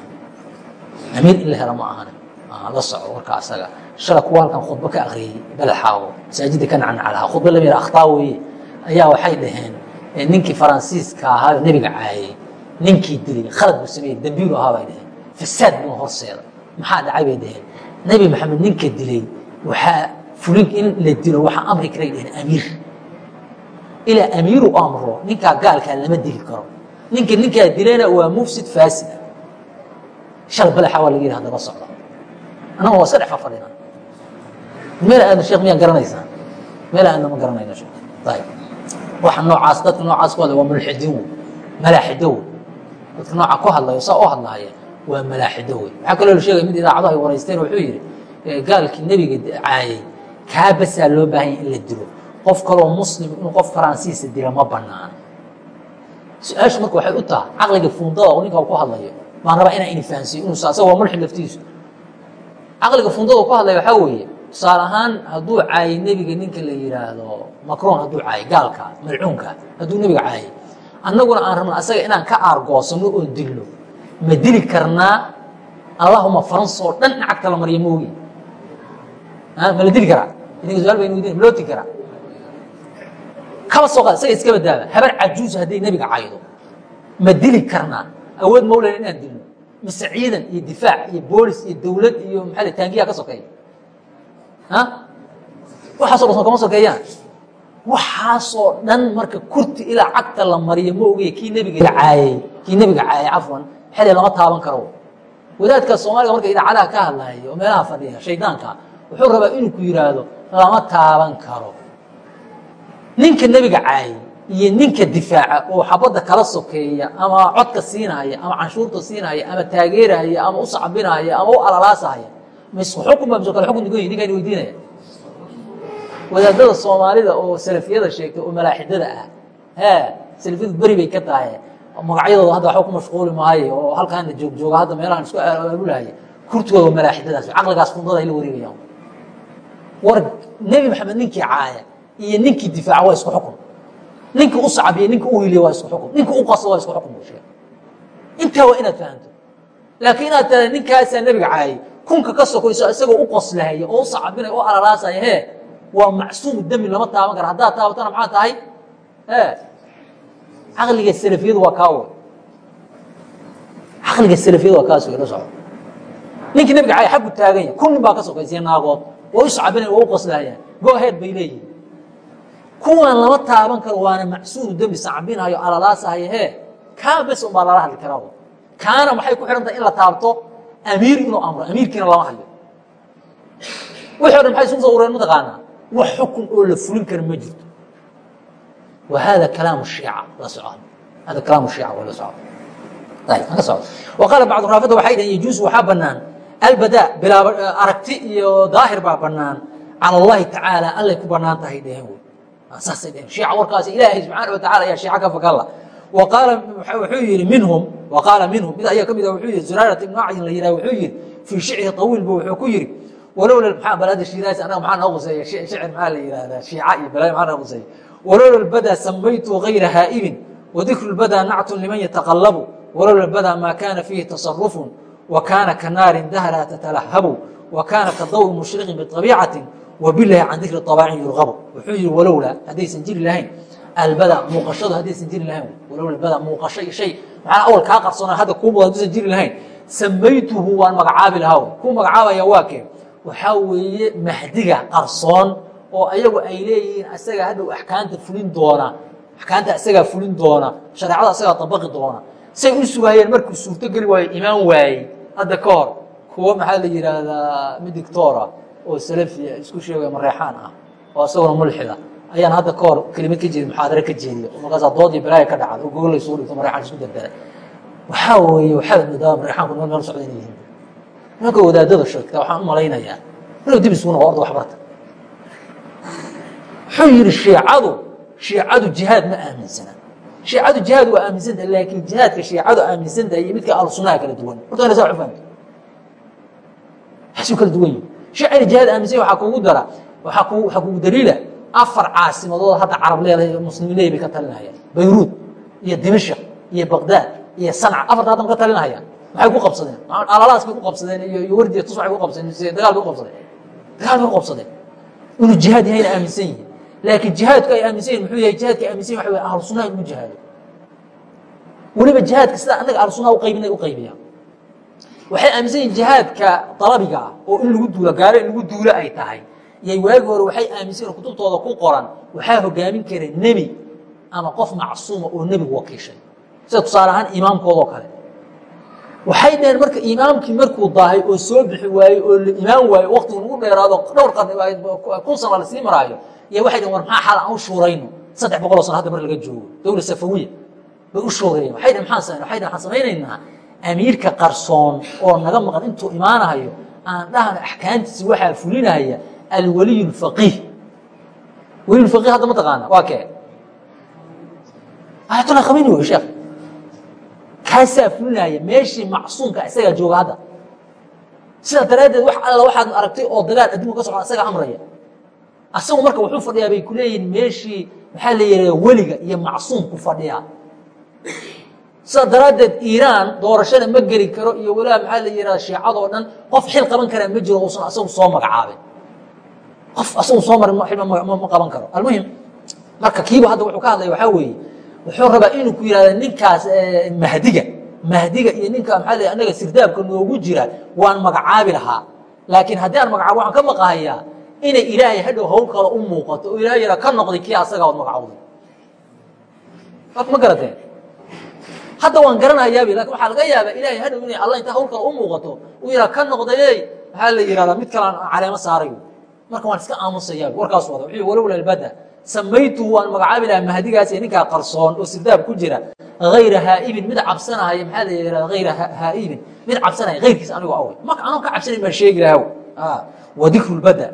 Amiir in la helo ma ahan. La soco warka asaga. Shala kuwa halkan khudbo ka akriyey balaxaawo masaajidda ka nacnaclahaa khudbo la mid akhtaa weeye. Ayaa waxay dhaheen ninkii faransiiska ahaa nebiga caayey. Ninkii dilay khalad buu sameeyey dembiilu ahaa bay dhaheen. Fasaad buu horseeda maxaa dhacay bay dhaheen. Nebi maxamed ninka dilay waxaa fulin in la dilo waxaa amri karay dhaheen amiir ilaa amiiru amro ninkaa gaalkaa lama dili karo. Ninka ninkaa dilayna waa mufsid faasida. Shal balaxa waa laga yidhi hadaba socda annaga waa iska dhex fafadhina meel aadna sheekh miyaa garanaysaa? Meel aadna ma garanayno sheekh. Ayib waxa noocaas dadka noocaas ku hadlaya waa mulxidiin wey malaaxido wey dadka nooca ku hadlayo saa u hadlahaya waa malaaxido wey waxaa kaloo la sheegaya mid idaacadaha ay waraysteen wuxuu yidhi gaalkii nebiga caayay kaa basaa loo baahan yahy in la dilo. Qof kaloo muslim inuu qof faransiisa dila ma banaano su'aashu marka waxay u tahay caqliga fundada oo ninka ku hadlayo baan rabaa inaan ini fahansiyo inuusa asaga waa mulxid laftiisu. Caqliga fundada ku hadlaya waxaa weeye tusaale ahaan hadduu caayay nebiga ninka la yihaahdo macron hadduu caayay gaalka malcuunka hadduu nebiga caayay annaguna aan rabno asaga inaan ka aargoosano oo dilno. Ma dili karnaa allahuma faransoo dhan in cagta la marya moogi ma la dili karaa dili karaa kaba soo qaad isaga iska badaaba habar cajuus hadday nebiga caydo. Ma dili karnaa. Awood mawlan inaan dilno mise ciidan iyo difaac iyo boolis iyo dowlad iyo la taangiyaa ka sokeeya a waxaaso dhan kama sokeeyaan waxaasoo dhan marka kurti ilaa cagta la mariyo ma ogey kii nebiga caayey kii nebiga caayey cafwan xili lama taaban karo. Wadaadka soomaaliga marka idaacadaha ka hadlaya oo meelaha fadhiya shaydaanka wuxuu rabaa inuu ku yidhaahdo lama taaban karo. Ninka nebiga caayey iyo ninka difaaca oo xabadda kala sokeeya ama codka siinaya ama canshuurta siinaya ama taageeraya ama u sacbinaya ama u alalaasahaya ma isku xukun ba mise kale xukun dugan yahi ninkaan weydiinaya. Wadaadada soomaalida oo salafiyada sheegtay oo malaaxidada ah he salafiyadu beri bay ka tahay. Magacyadooda hadda waxba ku mashquuli maayo oo halkaana joogjooga hadda meelahan isku alulahaya kurtigooda malaaxidadaas caqligaas fundada ay la wareegayaan war nebi maxamed ninkii caaya iyo ninkii difaaca waa isku xukun ninkii u sacbiya ninkii u hiliya waa isku xukun ninkii u qasda waa isku xukun buu sheegay. Intaa waa inaad fahanto. Laakiin inaad taa ninkaasaa nebiga caayay kunka ka sokoyso isagoo u qoslahaya oo u sacbinaya oo alalaasaya hee waa macsuumu demi lama taaban kara haddaad taabatana maxaa tahay? E caqliga salafiyadu waa kaa wey caqliga salafiyadu waa kaas wey la soco ninkii nabiga cay xaggu taagan yahay. Kun nin baa ka sokaysaya naagood waa u sacbinayan waa u qoslahayaan go ahead bay leeyihiin kuwaan lama taaban karo waana macsuumu dembi sacbinayo alalaasahaya hee kaa bes un baa lala hadli karaa kaana maxay ku xidhan tahay in la taabto? Amiir inuu amro amiirkiina lama hadlo wixii o dhan maxay isugu soo ureen mataqaanaa wax xukun oo la fulin kara ma jirto. Wa hada kalaam shiica la socda hada kalaam shiica waa la socda ayib ka socda wa qaala bacdu raafida waxay dhaheen yajuusu waxaa bannaan albada bilaab aragti iyo daahir baa bannaan. Cala allahi tacaala allay ku bannaan tahay dheheen wey saasay dheheen shiica warkaasi ilaahay subxaana wa tacala ayaa shiica ka fakalla. Wa qaala wuxuu yidhi minhum wa qaala minhum. Mid ayaa ka mid ah wuxuu yidhi zuraarat ibnu acyin la yidhaha wuxuu yidhi fii shicri tawiil bu wuxuu ku yidhi walowla maxaa balada shiiraas anaga maxaa noo quseeya shicir maxaa la yidhahdaa shiica iyo balaayo maxaa noo quseeya walowla lbada samaytu gayra haa'ibin wadikru lbada nactun liman yataqallabu. Walowla lbada maa kaana fiihi tasarufun wa kaana ka naarin dahra tatalahabu wa kaana ka dawi mushriqin biطabiicatin wa bilahi can dikri طabaacin yurgabu wuxuu yihi walowla haddaysan jiri lahayn albada muuqashadu haddaysan jiri lahayn walowla albada muuqasho iyo shay. Maxaa awal kaa qarsoona hadda kuu muuqda haddaysan jiri lahayn samaytuhu waan magacaabi lahaa. Kuu magacaabaya waa kee? Waxaa weeye mahdiga qarsoon oo ayagu ay leeyihiin asaga hadhow axkaamta fulin doona axkaamta asagaa fulin doona shareecada asagaa dabaqi doona. Say u sugayeen markuu suurto geli waayo imaan waayey hadda ka hor kuwo maxaa la yidhaahdaa mid dictora oo salafia isku sheegaya mareexaan ah oo isaguna mulxida ayaan hadda ka hor kelimad ka jeedi muxaadare ka jeediya oo markaasaa doodii balaaya ka dhacda oo gogol laysugu dhigto mareexaan isku dardaray. Waxaa weeye waxaa moodaa mareexaanku niman meel socda inay yihiin. Nimanka wadaadada sheegta waxaan u malaynayaa inuu dib isugu noqo orda waxbarta wuxuu yidhi shiicadu shiicadu jihaad ma aaminsana shiicadu jihaad waa aaminsanta laakiin jihaadka shiicadu aaminsanta iyo midka ahlu sunnaha kala duwan. Horta ina saa ufahanta waxaasuu kala duwan yihi shiicana jihaad aaminsan waxaa kugu dara waxaa ku waxaa kugu daliila afar caasimadood hadda carab leedahay muslimiin leey bay ka talinayaan bayruud iyo dimashq iyo baqdaad iyo sanca afarta hadda ma ka talinahayaan maxay ku qabsadeen. Alalaas bay ku qabsadeen iyo iyo wardiya tus waxay ku qabsadeen dagaal bay ku qabsadeen. Dagaal bay ku qabsadeen. Inuu jihaad yahayna aaminsan yihiin laakiin jihaadku ay aaminsan yihiin muxuu yahay jihaadka ay aaminsan yihiin wey ahlu sunnaha inuu jihaado weliba jihaadka sida annaga ahlu sunnaha u qaybinay u qaybiyaan waxay aaminsan yihiin jihaadka dalabiga ah oo in lagu duulo gaalo in lagu duulo ay tahay yay waagi hore waxay aaminsan yihiin kutubtooda ku qoran waxaa hogaamin kara nebi ama qof macsuuma oo nebigu wakiishay sida tusaale ahaan imaamkoodoo kale waxay dhaheen marka imaamkii markuu daahay oo soo bixi waayey oo la imaan waayo waktigu nagu dheeraado dhowr qarni kun sana la sii maraayo iyo waxay dhaheen war maxaa xaal aan u shuurayno. Saddex boqoloo sano hadda mar laga joogo. Dowla safawiya bay u shuureeyeen waxay samayn waxay dhaheen waxaan samaynaynaa amiirka qarsoon oo naga maqan intuu imaanahayo aan dhahno axkaamtiisi waxaa fulinaya alwaliy اfaqiih waliy faqiih hadda ma taqaana? Waa kee? Ayatullah khameni wey sheekh. Kaasaa fulinaya meeshii macsuumka isagaa jooga hadda. Sidaa daraaddeed wax alla waxaad aragtay oo dagaal adduunka ka socda isagaa amraya asagu marka wuxuu fadhiyaa bay ku leeyihiin meeshii maxaa la yidhahda weliga iyo macsuumku fadhiyaa. Sidaa daraaddeed iiraan doorashada ma geli karo iyo walaa maxaa la yidhahda shiicadoo dhan qof xil qaban karaa ma jiro uusan asagu soo magacaabin. Qof asagu soo marin ma qaban karo. Almuhim marka kiiba hadda wuxuu ka hadlaya waxaa weeye wuxuu rabaa inuu ku yihahda ninkaas mahdiga. Mahdiga iyo ninka maxaa la anaga sirdaabka noogu jira waan magacaabi lahaa. Laakiin haddii aan magacaabo waxaan ka maqahayaa inay ilaahay hadhow hawl kale u muuqato oo ilahay yara ka noqday kii asagaa od magacowday ma garateen hadda waan garanayaabi laakiin waxaa laga yaabaa ilahay hadhow inay alla inta hawl kale u muuqato uu yaraa ka noqday maxaa la yihahdaa mid kale aan caleemo saaray. Marka waan iska aamusaya warkaas wada wuxuu walow lalbada samaytuhu waan magacaabi lahaa mahdigaas ee ninkaa qarsoon oo sirdaab ku jira hayra haa'ibin. Mid cabsanahaya maxaa la yihahda hayra haa'ibin. Mid cabsanaya hayrkiis anigoo awey marka anoo ka cabsanayn baan sheegi lahaa wa dikru lbada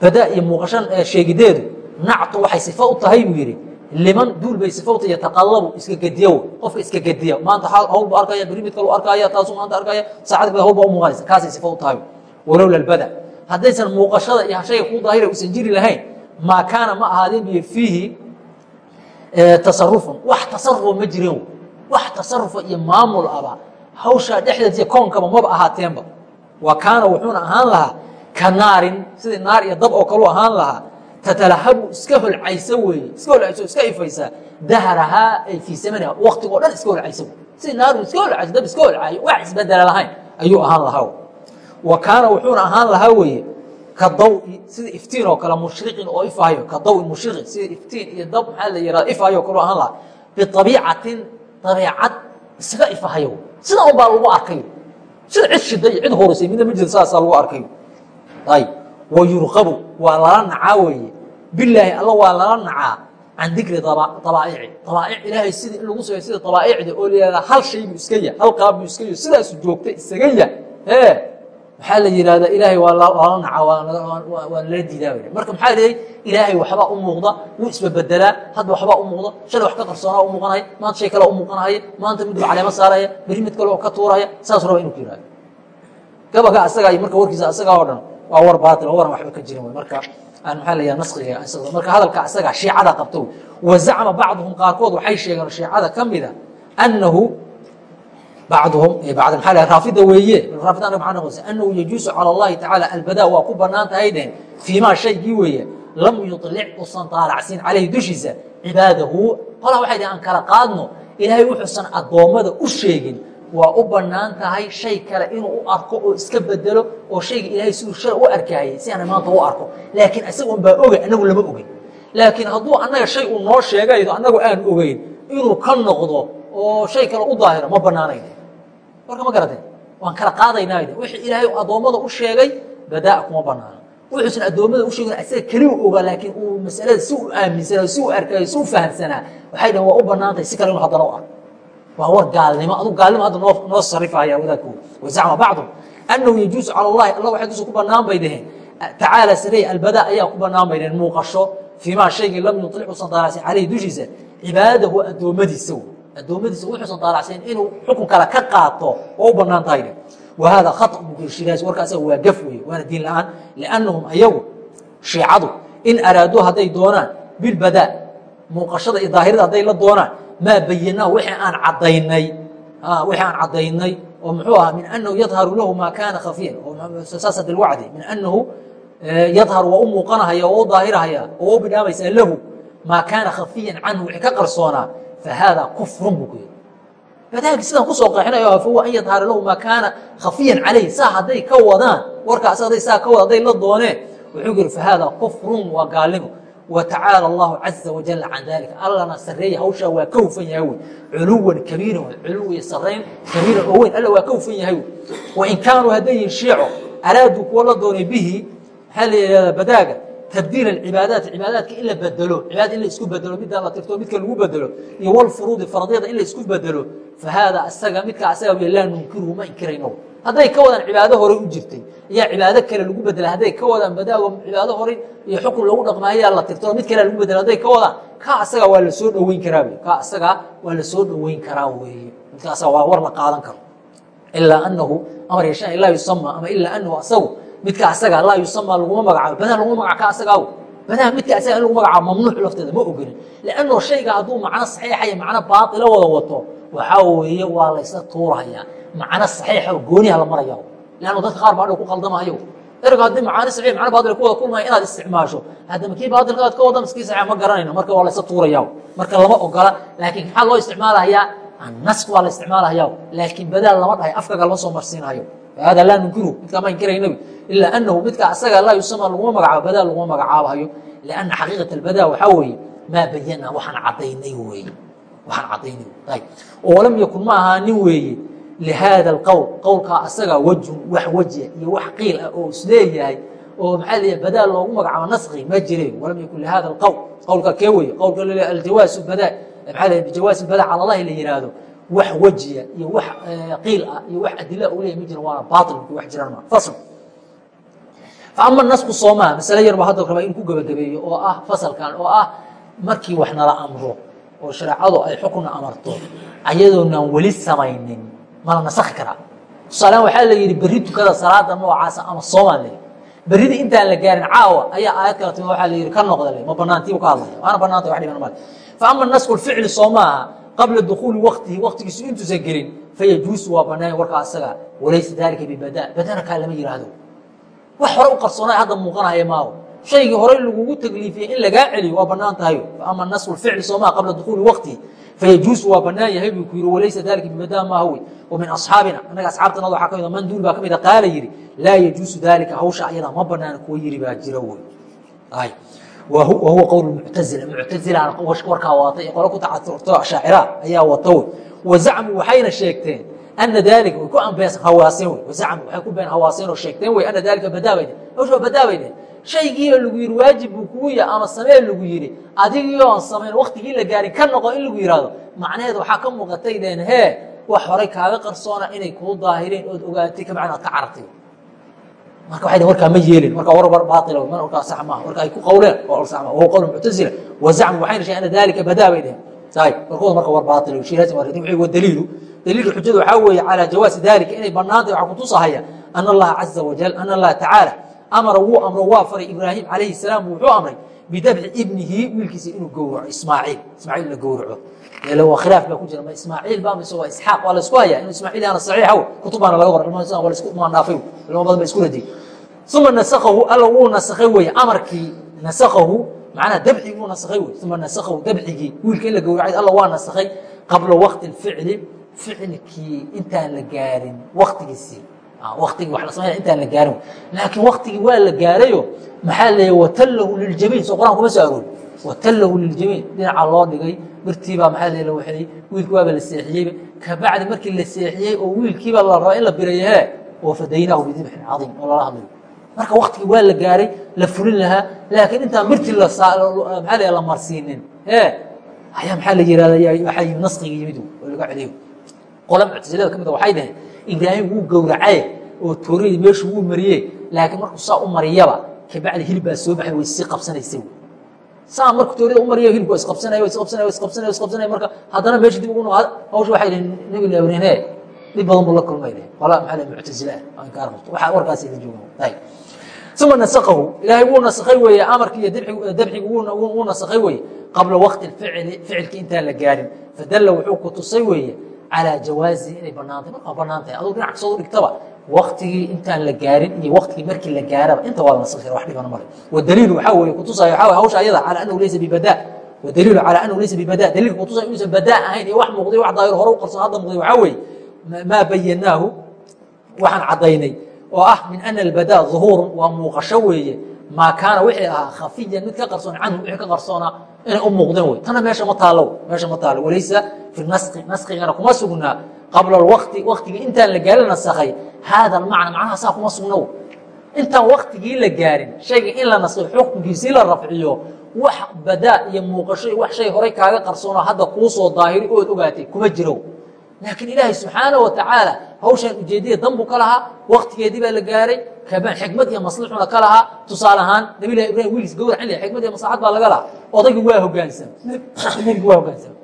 bada iyo muuqashan sheegideedu nactu waxay sifo u tahay buu yidhi. Liman duul bay sifo u tahay yataqallabu iska gediya qofka iska gediya maanta hawl buu arkaya beri mid kalu arkaya taasuu maanta arkaya saacad ba hawl baa u muuqanaysa kaasay sifo u tahay. Walowla albada. Haddaysan muuqashada iyo shayga kuu daahira usan jiri lahayn maa kaana ma ahaadeen biyo fiihi tasarufun wax tasarufa ma jireen wax tasarufa iyo maamul aba. Hawshaa dhexdeedaiyo koonkaba maba ahaateenba wa kaana wuxuuna ahaan lahaa ka naarin sidii naar iyo dab oo kalu ahaan lahaa tatalahabu iska holcaysa weeye iska holcayso iska ifaysa dahrahaa ay fii samaniha waktigoo dhan iska holcaysa sidii naaru iska holcayso dab iska holcaayo wax isbedela lahayn ayuu ahaan lahaa wa kaana wuxuuna ahaan lahaa weeye ka dawi sida iftiin oo kale mushriqin oo ifahayo ka dawi mushriqin sida iftiin iyo dab maxaa la yihahda ifahayo kaloo ahaan lahaa biabiicatin dabiicad isaga ifahayo sida un baa lagu arkayo sida cid shiday cid horeysay midna ma jira saasaa lagu arkayo ayb wa yurqabu waa lala nacaa weeye. Bilaahi alla waa lala nacaa. Can dikri dabaa'ici dabaa'ic ilaahay sidii in lagu soo sida dabaa'icda oo layihahdaa hal shay buu iska yah hal qaab buu iska yah sidaasu joogta isaga yah ee maxaa la yihahdaa ilaahay waa lala nacaa waa nala diidaa marka maxaa leeyay ilaahay waxbaa u muuqda wuu isbabedelaa hadda waxbaa u muuqda shalay wax ka qarsoonaa u muuqanaya maanta shay kale u muuqanahaya maanta mid buu caleemo saaraya beri mid kale oo ka tuuraya saas raba inu ku yihahdo gabaga asagaa iyo marka warkiisa asagaa oo dhan waa war baatil oo waran waxba ka jirin wey marka aan maxaa la yihahda naskiga marka hadalka asagaa shiicada qabto wa zacma bacduhum qaarkood waxay sheegeen shiicada ka mida annahu bacduhum bad maa l raafida weeye. Raafida anaga maa noqonaysa annahu yajuusu cala allahi tacaala albadaa waa ku bannaan tahay dhehen fii maa shaygii weeye. Lam yuطlic usan taalacsin calayhi dushiisa cibaadahu. Qolaa waxay dhhen aan kala qaadno ilaahay wuxuusan addoommada u sheegin waa u bannaan tahay shay kale inuu u arko oo iska bedelo oo shayga ilaahay siduu shala u arkaayey si aana maanta u arko. Laakiin isaga un baa ogay anagu lama ogin laakiin hadduu annaga shay uu noo sheegaydo annagu aan ogeyn inuu ka noqdo oo shay kale u daahiro ma banaanayn warka ma garateen waan kala qaadaynaa wixii ilaahay addoommada u sheegay badaa kuma banaano wuxuusan addoommada u sheegin isaga keliu ogaa laakiin uu masalada si u aaminsanaa si u arkaayo si u fahamsanaa. Waxay dhahen waa u banaantahay si kale inu haddana u arko waa war gaalnimo adu gaalnimo hadda noo sarifaya wadaadku wazacma bacdu annahu yajuusu cala allahi allah waxay dusa ku banaan bay dhaheen. Tacaala sarey albada ayaa ku banaan bay dhaheen muuqasho fii maa shaygii lam yuطlic usan daalacsan caleyhi dushiisa cibaadadahu addoommadiisa addoommadiisa wuxuusan daalacsayn inuu xukun kale ka qaato oo u bannaan tahay wa hada khaط bushiraas warka asaga waa gaf weye waana diin la'aan. Liannahum ayagu shiicadu in araaduu hadday doonaan bilbadaa muuqashada iyo daahirada hadday la doonaan maa bayanaa wixii aan cadaynay wixii aan caddaynay oo muxuu ahaa min annahu yadharu lahu maa kaana khafiyan. Lagu caday min annahu yadharu waa u muuqanahaya oo u daahirahaya oo u bidhaamaysaa lahu maa kaana khafiyan canhu wixii ka qarsoonaa fahada kufrun buu ku yidhi. Badaagi sidaan ku soo qeexinayo fahuwa an yadhara lahu maa kaana khafiyan calayh saa hadday ka wadaan warkaas hadday saa ka wada hadday la dooneen wuxuu yidhi fahada kufrun waa gaalnimo wa tacaala allahu caza wajalla can dalika allana sarreeya hawshaa waa ka hufan yahay wey. Culuwan kabiiran wey culuw iyo sarrayn kabiiran oo weyn alla waa ka hufan yahay wey. Wain kaanuu hadday yihiin araaduu kuwa la doonay bihi maxaa la yidhahdaa badaaga tabdiil اcibaadaati cibaadaadka in la bedelo cibaada in la bedelo midaan la tirto midka lagu bedelo iyo wlfuruudi faradyada in la bedelo fahaada asaga midka asaga laa nunkiruhu inkirayno hadday ka wadaan cibaado horey u jirtay ayaa cibaado kale lagu bedela hadday ka wadaan badaago cibaado horey iyo xukun lagu dhaqmaayaa la tirto mid kale lagu bedelo hadday ka wadaan ka asaga waa la dhoweyn karaa wy ka asaga waa la dhoweyn karaa weeye. Midkaasa waa war la qaadan karo. Ilaa anahu amar yashaa laa yusama ama ilaa anahu asagu midka asaga laa yusama laguma magacaabo. Badaa laguma magaca ka asagaaw badaa midka asaga in lagu magacaabo mamnuuc lafteeda ma ogolin lanno shayga hadduu macno saxiixa iyo macno baatila wada wato waxaa weeye waa laysa tuurahayaa macno saxiixa oo gooniha la maraya lanno dadka qaar baa dhow ku qaldamahayo erga haddii macaani saxiix macno baatila ku wada kulmaya inaad isticmaasho. Haddama kii baatilka aad ka wada miskii saxiix ma garanayno. Marka waa laysa tuuraya marka lama ogola. Laakiin maxaa loo isticmaalahayaa nask waa la isticmaalaya. Laakiin badaal lama dhahay. Afkaga lama soo marsiinayo hada laa nunkiru midkaa ma inkiraynabi ilaa anahu midka asaga laa yusama laguma magacaabo. Badaal laguma magacaabayo lianna xaqiiqat albada waxaa weeye maa bayana waxaan cadaynay weeye waxaan cadaynay lam yakun ma ahaanin weeye lihaada alqowl qowlkaa asaga wejhun wax wejya iyo wax qiil ah oo is leeyahay oo maxaa leeyahay badaal loogu magacaabo naskhi ma jire. Walam yakun lihada alqowl qowlka kee weeye? Qowlka la leeyahay aljawaasu badaa leeyahay bijawaas badaa cala allahi la yiraahdo wax wejiya iyo wax qiil ah iyo wax adila uu leeyahay ma jira waana baatil wax jiraan ma. Fasl ama nasku soomaa masale yar ba hadda in ku gebagabeeyo oo ah fasalkan oo ah markii wax nala amro oo shareecadu ay xukuna amarto ayadoonaan weli samaynin mala nasakhi karaa tusaalean waxaa la yidhi berri tukada salaada noocaasa ama soomaan leeyi berrida intaan la gaarin caawa ayaa aayad kala timi waxaa la yidhi ka noqda ma banaantii ka hadlaya. Waana banaanta wax dhiban male fa ama nasku lficli soo maaha qabla dukuuli waktihi waktigiisu intuusan gelin fayajuusu waa banaanya warkaa asaga walaysa daalika bibada badana kaa lama yidhaahdo wax hore u qarsoonay hadda muuqanaya maaho shaygii horey lagugu takliifiyey in lagaa celiyo waa bannaan tahay. Ama nasku ficli soomaa qabla dukuuli waktihi fayajuusu waa banaan yahay buu ku yidhi walaysa dalika bibada maaha wey wa min asxaabina. Annaga asxaabtanada waxaa ka mid man duul baa ka mid a qaala yidhi laa yajuusu daalika hawsha ayada ma banaana kuwa yidhi baa jira wey ay. Wahuwa qowl muctazila muctazilana warkaa waatay ee qole ku tacaturto ashaacira ayaa wata wey wazacmu waxayna sheegteen ana dalika way ku ambeen hawaaseen wey wazacmu waxay ku been hawaaseen oo sheegteen wey ana dalika badaa bay dhehen hawsha waa badaa shaygiiba lagu yidhi waajib buu kugu yahay ama samee lagu yidhi. Adigii oon samayn waktigii la gaarin ka noqo in lagu yidhaahdo macnaheed waxaa ka muuqatay dheen hee wax horay kaaga qarsoona inay kuu daahireen ood ogaatay kabacdi aad ka carartay. Marka waxay warkaa ma yeelin marka war war baatila mar warkaa sax maaha warka ay ku qawleen waa wahuwa qowl muctazila wazacmu waxayna sheegeen ana dalika badaa bay dhehen tahay warkooda marka war baatila shiiraasi waa ridi wa daliilu. Daliilka xujada waxaa weeye calaa jawaasi dalika inay banaantay waxaa kutusahaya ana allaha caza wajal ana allaha tacaala amara wuu amro waa faray ibraahim calayhi salaam wuxuu amray bidabci ibnihi wiilkiisa inuu gowraco ismaaciil ismaaciil la gowraco. Ila waa khilaaf baa ku jira ma ismaaciil ba mise waa isxaaq waa la isku hayaa inuu ismaaciil yaana saxiixa w kutubaana laga qoray ilmaha waa la isku maandhaafay ilmo badan ba isku radiyey uma nasakahu alla wuu nasakhay weye amarkii nasakahu macnaha dabxigii wuu nasakhay wey uma nasakahu dabxigii wiilka in la gowracay alla waa nasakhay qabla waqti lficli ficilkii intaan la gaarin waktigiisii waktigii wa la samayna intaan la gaarin laakiin waktigii waa la gaarayo maxaa leeya watallahu liljabiin soo quraan kuma soo aroori watallahu liljabiin dhinaca loo dhigay birtiibaa maxaa lee la waxday wiilkii waaba la seexiyeyba kabacdi markii la seexiyey oo wiilkiiba la raba in la birayahe oo fadaynaahu bidibxin cadiim oo lala hadlayo. Marka waktigii waa la gaaray la fulin lahaa laakiin intaan birtii maxaa le la marsiinin. E ayaa maxaa la yirahda waxaa yimi naskigi yimid oo laga celiyo. Qola muctasilada ka mid waxay dhaheen ibraahim wuu gowracaye oo tooradii meeshu wuu mariye laakiin markuu saa u mariyaba kabacdi hilib baa soo baxay way sii qabsanaysa saa markuu toorada u mariya hilibku waa isqabsanaya isqabsanaya isqabsanaya isqabsanaya marka haddana meesha dib ugu noqo hawsha waxay dhaheen nabi labrine dhib badan buu la kulmay dhaheen qola maxaa le muctasila ah aan ka arabto waxa warkaasi la jooga ayib. Uma nasakahu ilaahay wuu nasakhay weeye amarkii iyo dabxigi wuu nasakhay weeye qabla waqti ficli ficilkii intaan la gaarin. Fadalla wuxuu ku tusay weeye calaa jawaazihi inay banaantay markaa bannaan tahay aduu dhinac ka soo dhigtaba waktigii intaan la gaarin iyo waktigii markii la gaaraba inta waa la wax dhibana male wadaliilu waxaa weeye kutusaya waxaa hawsha ayada calaa annahu laysa bibada wadaliilu calaa annahu laysa bibada daliilka kutusaya inuusan badaa ahayn iyo wax muuqday wax daahir hore u qarsoon hadda muuqday waxaa weeye maa bayanaahu waxaan caddaynay oo ah min ana albadaa duhuurun waa muuqasho weeye maa kaana wixii ahaa khafiyan mid ka qarsoon canhu wixii ka qarsoonaa inay u muuqdeen wey tana meesha ma taalo meesha ma taalo walaysa fi naski naskigana kuma sugnaa qabla alwaqti waktigii intaan la gaarin nasakhay haada almacna macnaha saa kuma sugnow intaan waktigii la gaarin shayga in la naskay xukunkiisii la rafciyo wax badaa iyo muuqasho iyo wax shay horay kaaga qarsoonoo hadda kuu soo daahiri ood ogaatay kuma jiro laakiin ilaahay subxaana wa tacaala hawshaan ujeedada danbu ka lahaa waktigeedii baa la gaaray kabaan xikmad iyo maslixuna ka lahaa. Tusaale ahaan nabilahi ibrahim wiilkiis gowracin laha xikmad iyo maslaxad baa laga lahaa. Odaygii waa hogaansama nebigi waa hogaansama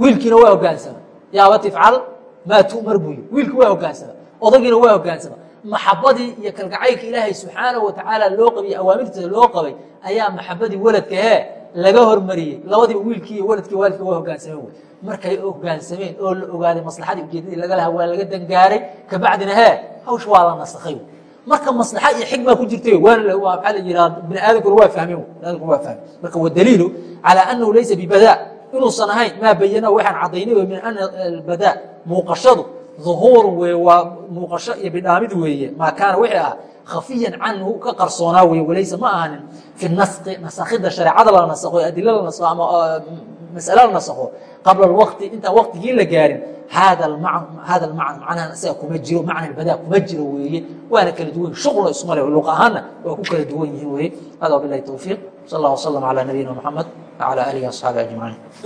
wiilkiina waa hogaansama yaaba tifcal maa tu'mar buyi wiilki waa hogaansama odaygiina waa hogaansama maxabadii iyo kalgacaylka ilaahay subxaana wa tacaala loo qabiyey awaamirtiisa loo qabay ayaa maxabadii weladka hee laga hormariyey. Labadiiba wiilkii iyo weladkii waalidka waa hogaansameen wey. Markay hogaansameen oo la ogaaday maslaxadii ujeedadii laga lahaa waa laga dangaaray. Kabacdina hee hawsha waa la nasakhay marka maslaxa iyo xikma ku waana waa maxaa la yidhaha bini aadamkuna waa fahmeen bini aadamkuna waa fahmeen marka wadaliilu calaa annahu laysa bibadaa inuusan ahayn maa bayana waxaan cadaynay min ana albadaa muuqashadu ظuhuurun wey waa muuqasho iyo bidhaamid weeye maa kaana wixii ah khafiyan canhu ka qarsoonaa weye walaysa ma ahanin fi naski nasakhida shareecada la nasakho adila la naskho ama masale la nasakho qabla alwaqti intaan waqtigii la gaarin hada macna macnahan isaga kuma jiro macna badaa kuma jiro weeye. Waana kala duwan shuqla isma le luq ahaanna waa ku kala duwan yihiin weye hada wabilahi towfiiq sal allah wasalam calaa nabiyina moxamed wcalى alihi asxaabi ajmaciin